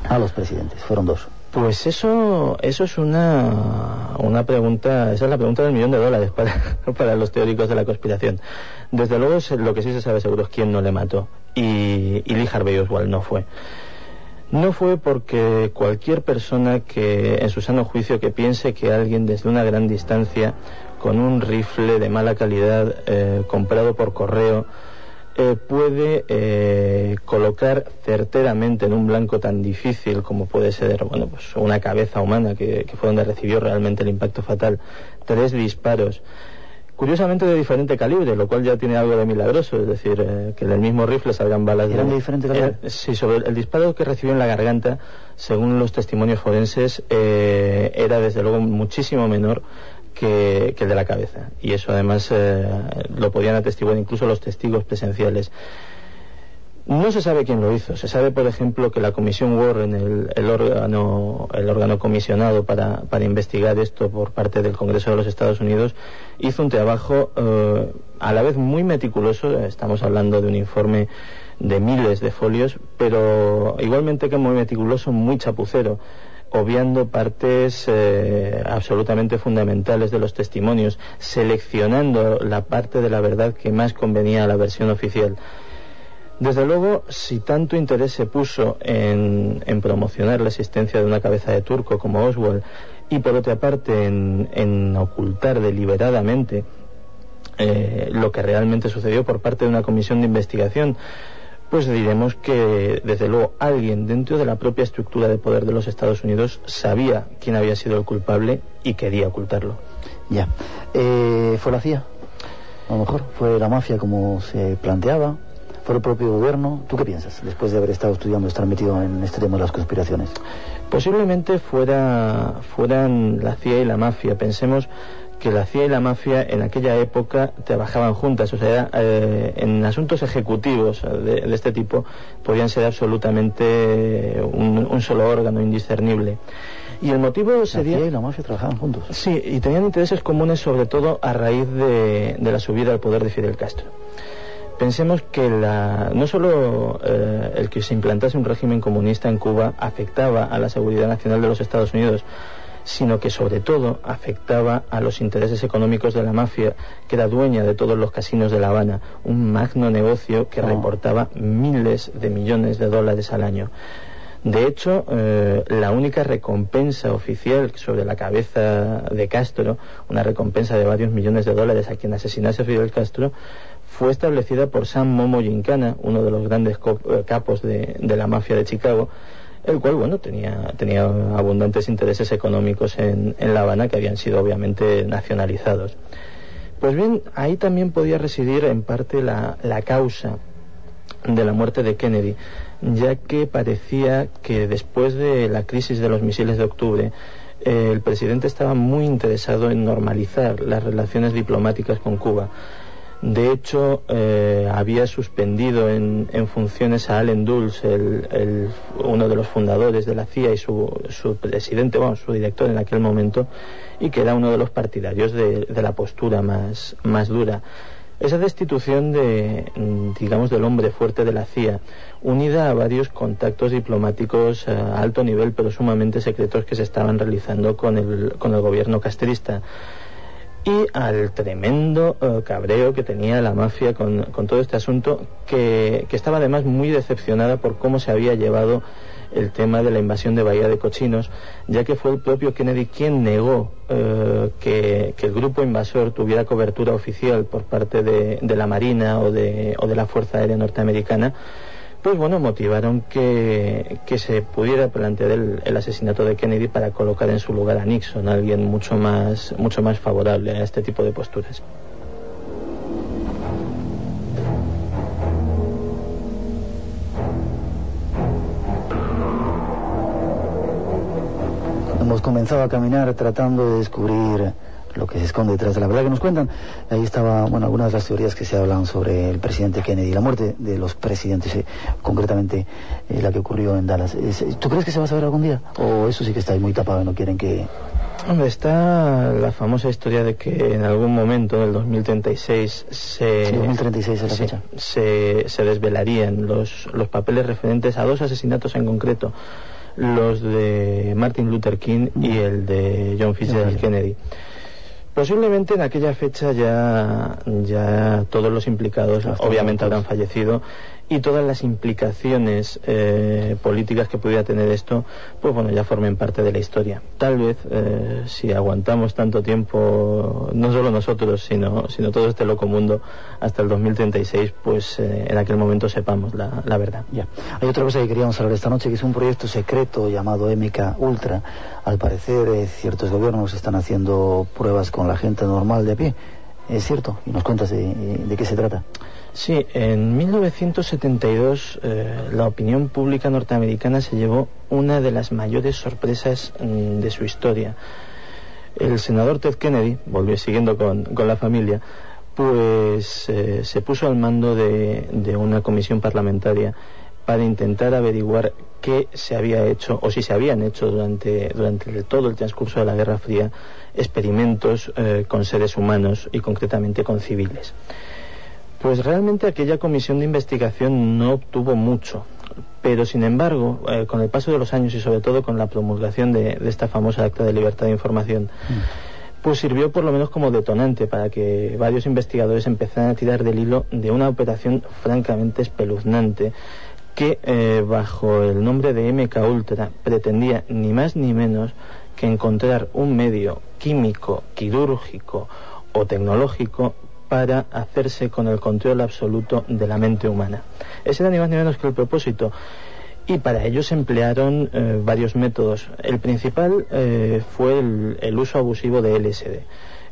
a los presidentes? Fueron dos. Pues eso, eso es una, una pregunta, esa es la pregunta del millón de dólares para, para los teóricos de la conspiración. Desde luego lo que sí se sabe seguro es quién no le mató y, y Lee Oswald no fue. No fue porque cualquier persona que en su sano juicio que piense que alguien desde una gran distancia con un rifle de mala calidad eh, comprado por correo eh, puede eh, colocar certeramente en un blanco tan difícil como puede ser bueno pues una cabeza humana que, fue donde recibió realmente el impacto fatal tres disparos curiosamente de diferente calibre, lo cual ya tiene algo de milagroso, es decir, eh, que del mismo rifle salgan balas de, de diferente calibre. sí, sobre el, disparo que recibió en la garganta, según los testimonios forenses, era desde luego muchísimo menor que, el de la cabeza. Y eso además eh, lo podían atestiguar incluso los testigos presenciales. No se sabe quién lo hizo. Se sabe, por ejemplo, que la Comisión Warren, el, el órgano, el órgano comisionado para, para, investigar esto por parte del Congreso de los Estados Unidos, hizo un trabajo eh, a la vez muy meticuloso. Estamos hablando de un informe de miles de folios, pero igualmente que muy meticuloso, muy chapucero obviando partes eh, absolutamente fundamentales de los testimonios, seleccionando la parte de la verdad que más convenía a la versión oficial. Desde luego, si tanto interés se puso en, promocionar la existencia de una cabeza de turco como Oswald y por otra parte en, ocultar deliberadamente eh, lo que realmente sucedió por parte de una comisión de investigación, pues diremos que desde luego alguien dentro de la propia estructura de poder de los Estados Unidos sabía quién había sido el culpable y quería ocultarlo. Ya. Eh, ¿Fue la CIA? A lo mejor fue la mafia como se planteaba, fue el propio gobierno. ¿Tú qué piensas después de haber estado estudiando, estar metido en este tema de las conspiraciones? Posiblemente fuera, fueran la CIA y la mafia. Pensemos que la CIA y la mafia en aquella época trabajaban juntas, o sea, eh, en asuntos ejecutivos de, este tipo podían ser absolutamente un, solo órgano indiscernible. Y el motivo sería... La CIA y la mafia trabajaban juntos. Sí, y tenían intereses comunes sobre todo a raíz de, la subida al poder de Fidel Castro. Pensemos que la, no solo eh, el que se implantase un régimen comunista en Cuba afectaba a la seguridad nacional de los Estados Unidos, sino que sobre todo afectaba a los intereses económicos de la mafia, que era dueña de todos los casinos de La Habana, un magno negocio que oh. reportaba miles de millones de dólares al año. De hecho, eh, la única recompensa oficial sobre la cabeza de Castro, una recompensa de varios millones de dólares a quien asesinase a Fidel Castro, fue establecida por Sam Momo Gincana, uno de los grandes eh, capos de la mafia de Chicago, el cual, bueno, tenía, tenía abundantes intereses económicos en, La Habana que habían sido obviamente nacionalizados. Pues bien, ahí también podía residir en parte la, causa de la muerte de Kennedy, ya que parecía que después de la crisis de los misiles de octubre, eh, el presidente estaba muy interesado en normalizar las relaciones diplomáticas con Cuba de hecho, eh, había suspendido en, funciones a Allen Dulles, el, uno de los fundadores de la CIA y su, su, presidente, bueno, su director en aquel momento, y que era uno de los partidarios de, la postura más, más dura. Esa destitución de, digamos, del hombre fuerte de la CIA, unida a varios contactos diplomáticos a alto nivel, pero sumamente secretos que se estaban realizando con el, con el gobierno castrista, y al tremendo eh, cabreo que tenía la mafia con, todo este asunto, que, estaba además muy decepcionada por cómo se había llevado el tema de la invasión de Bahía de Cochinos, ya que fue el propio Kennedy quien negó eh, que, el grupo invasor tuviera cobertura oficial por parte de, la Marina o de, o de la Fuerza Aérea Norteamericana pues bueno, motivaron que, se pudiera plantear el, asesinato de Kennedy para colocar en su lugar a Nixon, alguien mucho más, mucho más favorable a este tipo de posturas. Hemos comenzado a caminar tratando de descubrir lo que se esconde detrás de la verdad que nos cuentan. Ahí estaba, bueno, algunas de las teorías que se hablan sobre el presidente Kennedy, la muerte de los presidentes, eh, concretamente eh, la que ocurrió en Dallas. ¿Tú crees que se va a saber algún día? ¿O eso sí que está ahí muy tapado y no quieren que...? Hombre, está la famosa historia de que en algún momento, en el 2036, se, 2036 es la fecha. Se, se desvelarían los, los papeles referentes a dos asesinatos en concreto, los de Martin Luther King y el de John Fitzgerald Kennedy. Posiblemente en aquella fecha ya, ya todos los implicados obviamente. habrán fallecido y todas las implicaciones eh, políticas que pudiera tener esto, pues bueno, ya formen parte de la historia. Tal vez eh, si aguantamos tanto tiempo, no solo nosotros, sino, sino todo este loco mundo, hasta el 2036, pues eh, en aquel momento sepamos la, la verdad. Ya. Hay otra cosa que queríamos hablar esta noche, que es un proyecto secreto llamado MK Ultra. Al parecer, ciertos gobiernos están haciendo pruebas con la gente normal de pie. ¿Es cierto? Y nos cuentas de qué se trata. Sí, en 1972 eh, la opinión pública norteamericana se llevó una de las mayores sorpresas mm, de su historia. El senador Ted Kennedy, volvió siguiendo con, la familia, pues eh, se puso al mando de, una comisión parlamentaria para intentar averiguar qué se había hecho o si se habían hecho durante, durante todo el transcurso de la Guerra Fría experimentos eh, con seres humanos y concretamente con civiles. Pues realmente aquella comisión de investigación no obtuvo mucho, pero sin embargo, eh, con el paso de los años y sobre todo con la promulgación de, esta famosa Acta de Libertad de Información, mm. pues sirvió por lo menos como detonante para que varios investigadores empezaran a tirar del hilo de una operación francamente espeluznante que eh, bajo el nombre de MK Ultra pretendía ni más ni menos que encontrar un medio químico, quirúrgico o tecnológico para hacerse con el control absoluto de la mente humana. Ese era ni más ni menos que el propósito. Y para ello se emplearon eh, varios métodos. El principal eh, fue el, uso abusivo de LSD.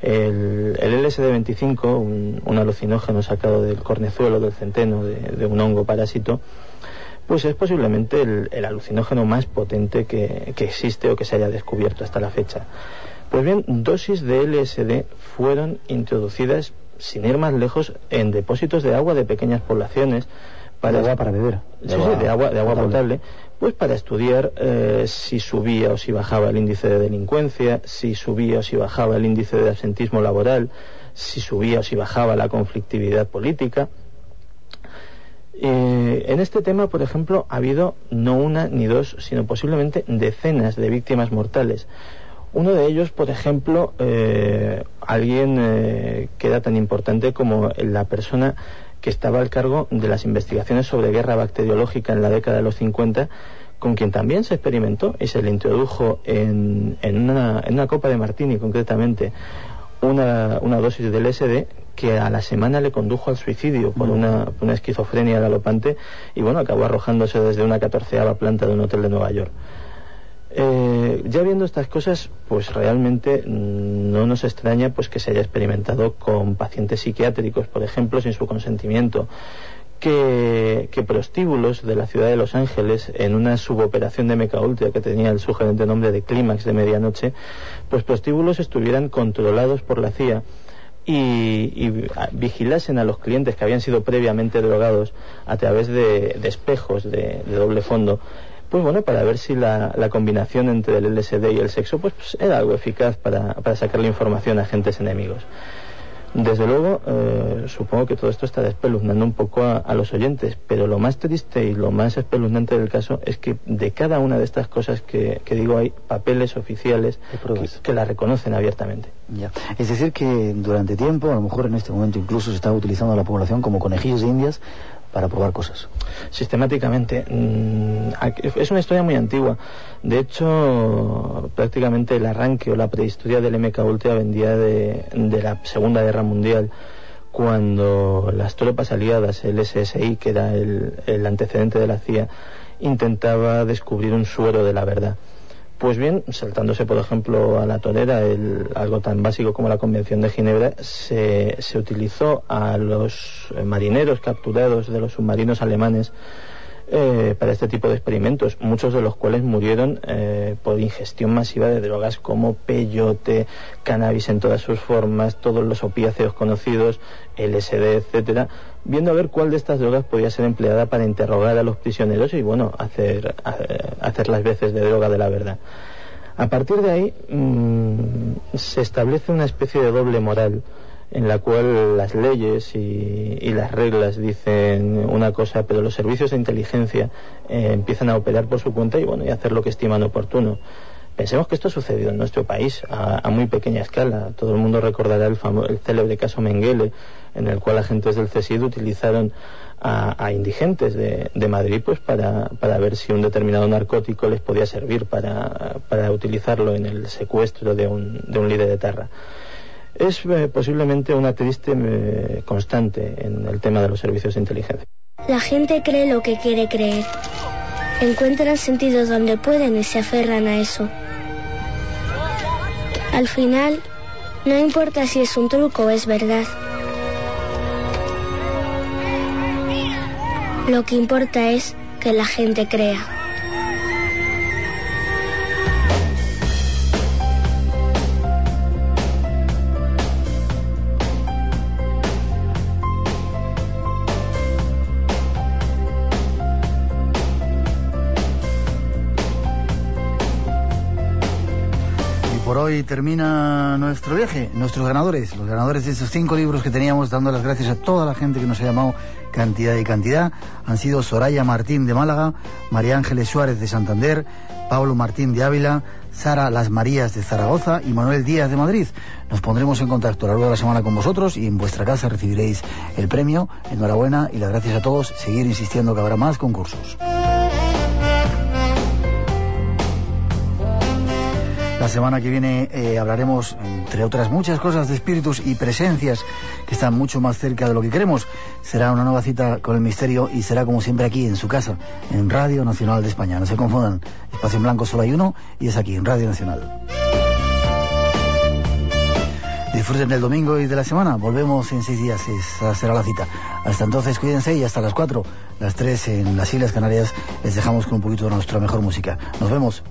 El, LSD-25, un, alucinógeno sacado del cornezuelo, del centeno, de, un hongo parásito, pues es posiblemente el, alucinógeno más potente que, que, existe o que se haya descubierto hasta la fecha. Pues bien, dosis de LSD fueron introducidas sin ir más lejos, en depósitos de agua de pequeñas poblaciones. Para, de agua para beber. De, agua, de agua, potable. Pues para estudiar eh, si subía o si bajaba el índice de delincuencia, si subía o si bajaba el índice de absentismo laboral, si subía o si bajaba la conflictividad política. Eh, en este tema, por ejemplo, ha habido no una ni dos, sino posiblemente decenas de víctimas mortales. Uno de ellos, por ejemplo, eh, alguien eh, que era tan importante como la persona que estaba al cargo de las investigaciones sobre guerra bacteriológica en la década de los 50, con quien también se experimentó y se le introdujo en, una, copa de martini concretamente una, dosis de LSD que a la semana le condujo al suicidio por una, una esquizofrenia galopante y bueno, acabó arrojándose desde una catorceava planta de un hotel de Nueva York. Eh, ya viendo estas cosas, pues realmente no nos extraña pues que se haya experimentado con pacientes psiquiátricos, por ejemplo, sin su consentimiento. Que, prostíbulos de la ciudad de Los Ángeles, en una suboperación de Meca Ultra que tenía el sugerente nombre de Clímax de medianoche, pues prostíbulos estuvieran controlados por la CIA y, vigilasen a los clientes que habían sido previamente drogados a través de, espejos de doble fondo pues bueno, para ver si la, combinación entre el LSD y el sexo pues, era algo eficaz para, sacar la información a agentes enemigos. Desde luego, eh, supongo que todo esto está despeluznando un poco a, los oyentes, pero lo más triste y lo más espeluznante del caso es que de cada una de estas cosas que, digo hay papeles oficiales que, la reconocen abiertamente. Ya. Es decir, que durante tiempo, a lo mejor en este momento incluso se está utilizando a la población como conejillos de indias para probar cosas. Sistemáticamente. Mm, es una historia muy antigua. De hecho, prácticamente el arranque o la prehistoria del MK Ultra vendía de, la Segunda Guerra Mundial cuando las tropas aliadas, el SSI, que era el antecedente de la CIA, intentaba descubrir un suero de la verdad. Pues bien, saltándose por ejemplo a la torera, el, algo tan básico como la Convención de Ginebra, se, se utilizó a los marineros capturados de los submarinos alemanes eh, para este tipo de experimentos, muchos de los cuales murieron eh, por ingestión masiva de drogas como peyote, cannabis en todas sus formas, todos los opiáceos conocidos, LSD, etcétera, viendo a ver cuál de estas drogas podía ser empleada para interrogar a los prisioneros y bueno, hacer, hacer las veces de droga de la verdad. A partir de ahí mm, se establece una especie de doble moral en la cual las leyes y, las reglas dicen una cosa, pero los servicios de inteligencia eh, empiezan a operar por su cuenta y bueno y hacer lo que estiman oportuno. Pensemos que esto ha sucedido en nuestro país a, muy pequeña escala. Todo el mundo recordará el, el célebre caso Mengele, en el cual agentes del CSID utilizaron a, indigentes de, Madrid pues para, para, ver si un determinado narcótico les podía servir para, para utilizarlo en el secuestro de un, de un líder de terra es eh, posiblemente una triste eh, constante en el tema de los servicios de inteligencia. La gente cree lo que quiere creer. Encuentran sentido donde pueden y se aferran a eso. Al final, no importa si es un truco o es verdad. Lo que importa es que la gente crea. Hoy termina nuestro viaje. Nuestros ganadores, los ganadores de esos cinco libros que teníamos, dando las gracias a toda la gente que nos ha llamado cantidad y cantidad, han sido Soraya Martín de Málaga, María Ángeles Suárez de Santander, Pablo Martín de Ávila, Sara Las Marías de Zaragoza y Manuel Díaz de Madrid. Nos pondremos en contacto a lo largo de la semana con vosotros y en vuestra casa recibiréis el premio. Enhorabuena y las gracias a todos. Seguir insistiendo que habrá más concursos. La semana que viene eh, hablaremos, entre otras muchas cosas, de espíritus y presencias que están mucho más cerca de lo que queremos. Será una nueva cita con el misterio y será como siempre aquí, en su casa, en Radio Nacional de España. No se confundan, espacio en blanco solo hay uno y es aquí, en Radio Nacional. Disfruten del domingo y de la semana. Volvemos en seis días, esa será la cita. Hasta entonces, cuídense y hasta las cuatro, las tres en las Islas Canarias, les dejamos con un poquito de nuestra mejor música. Nos vemos.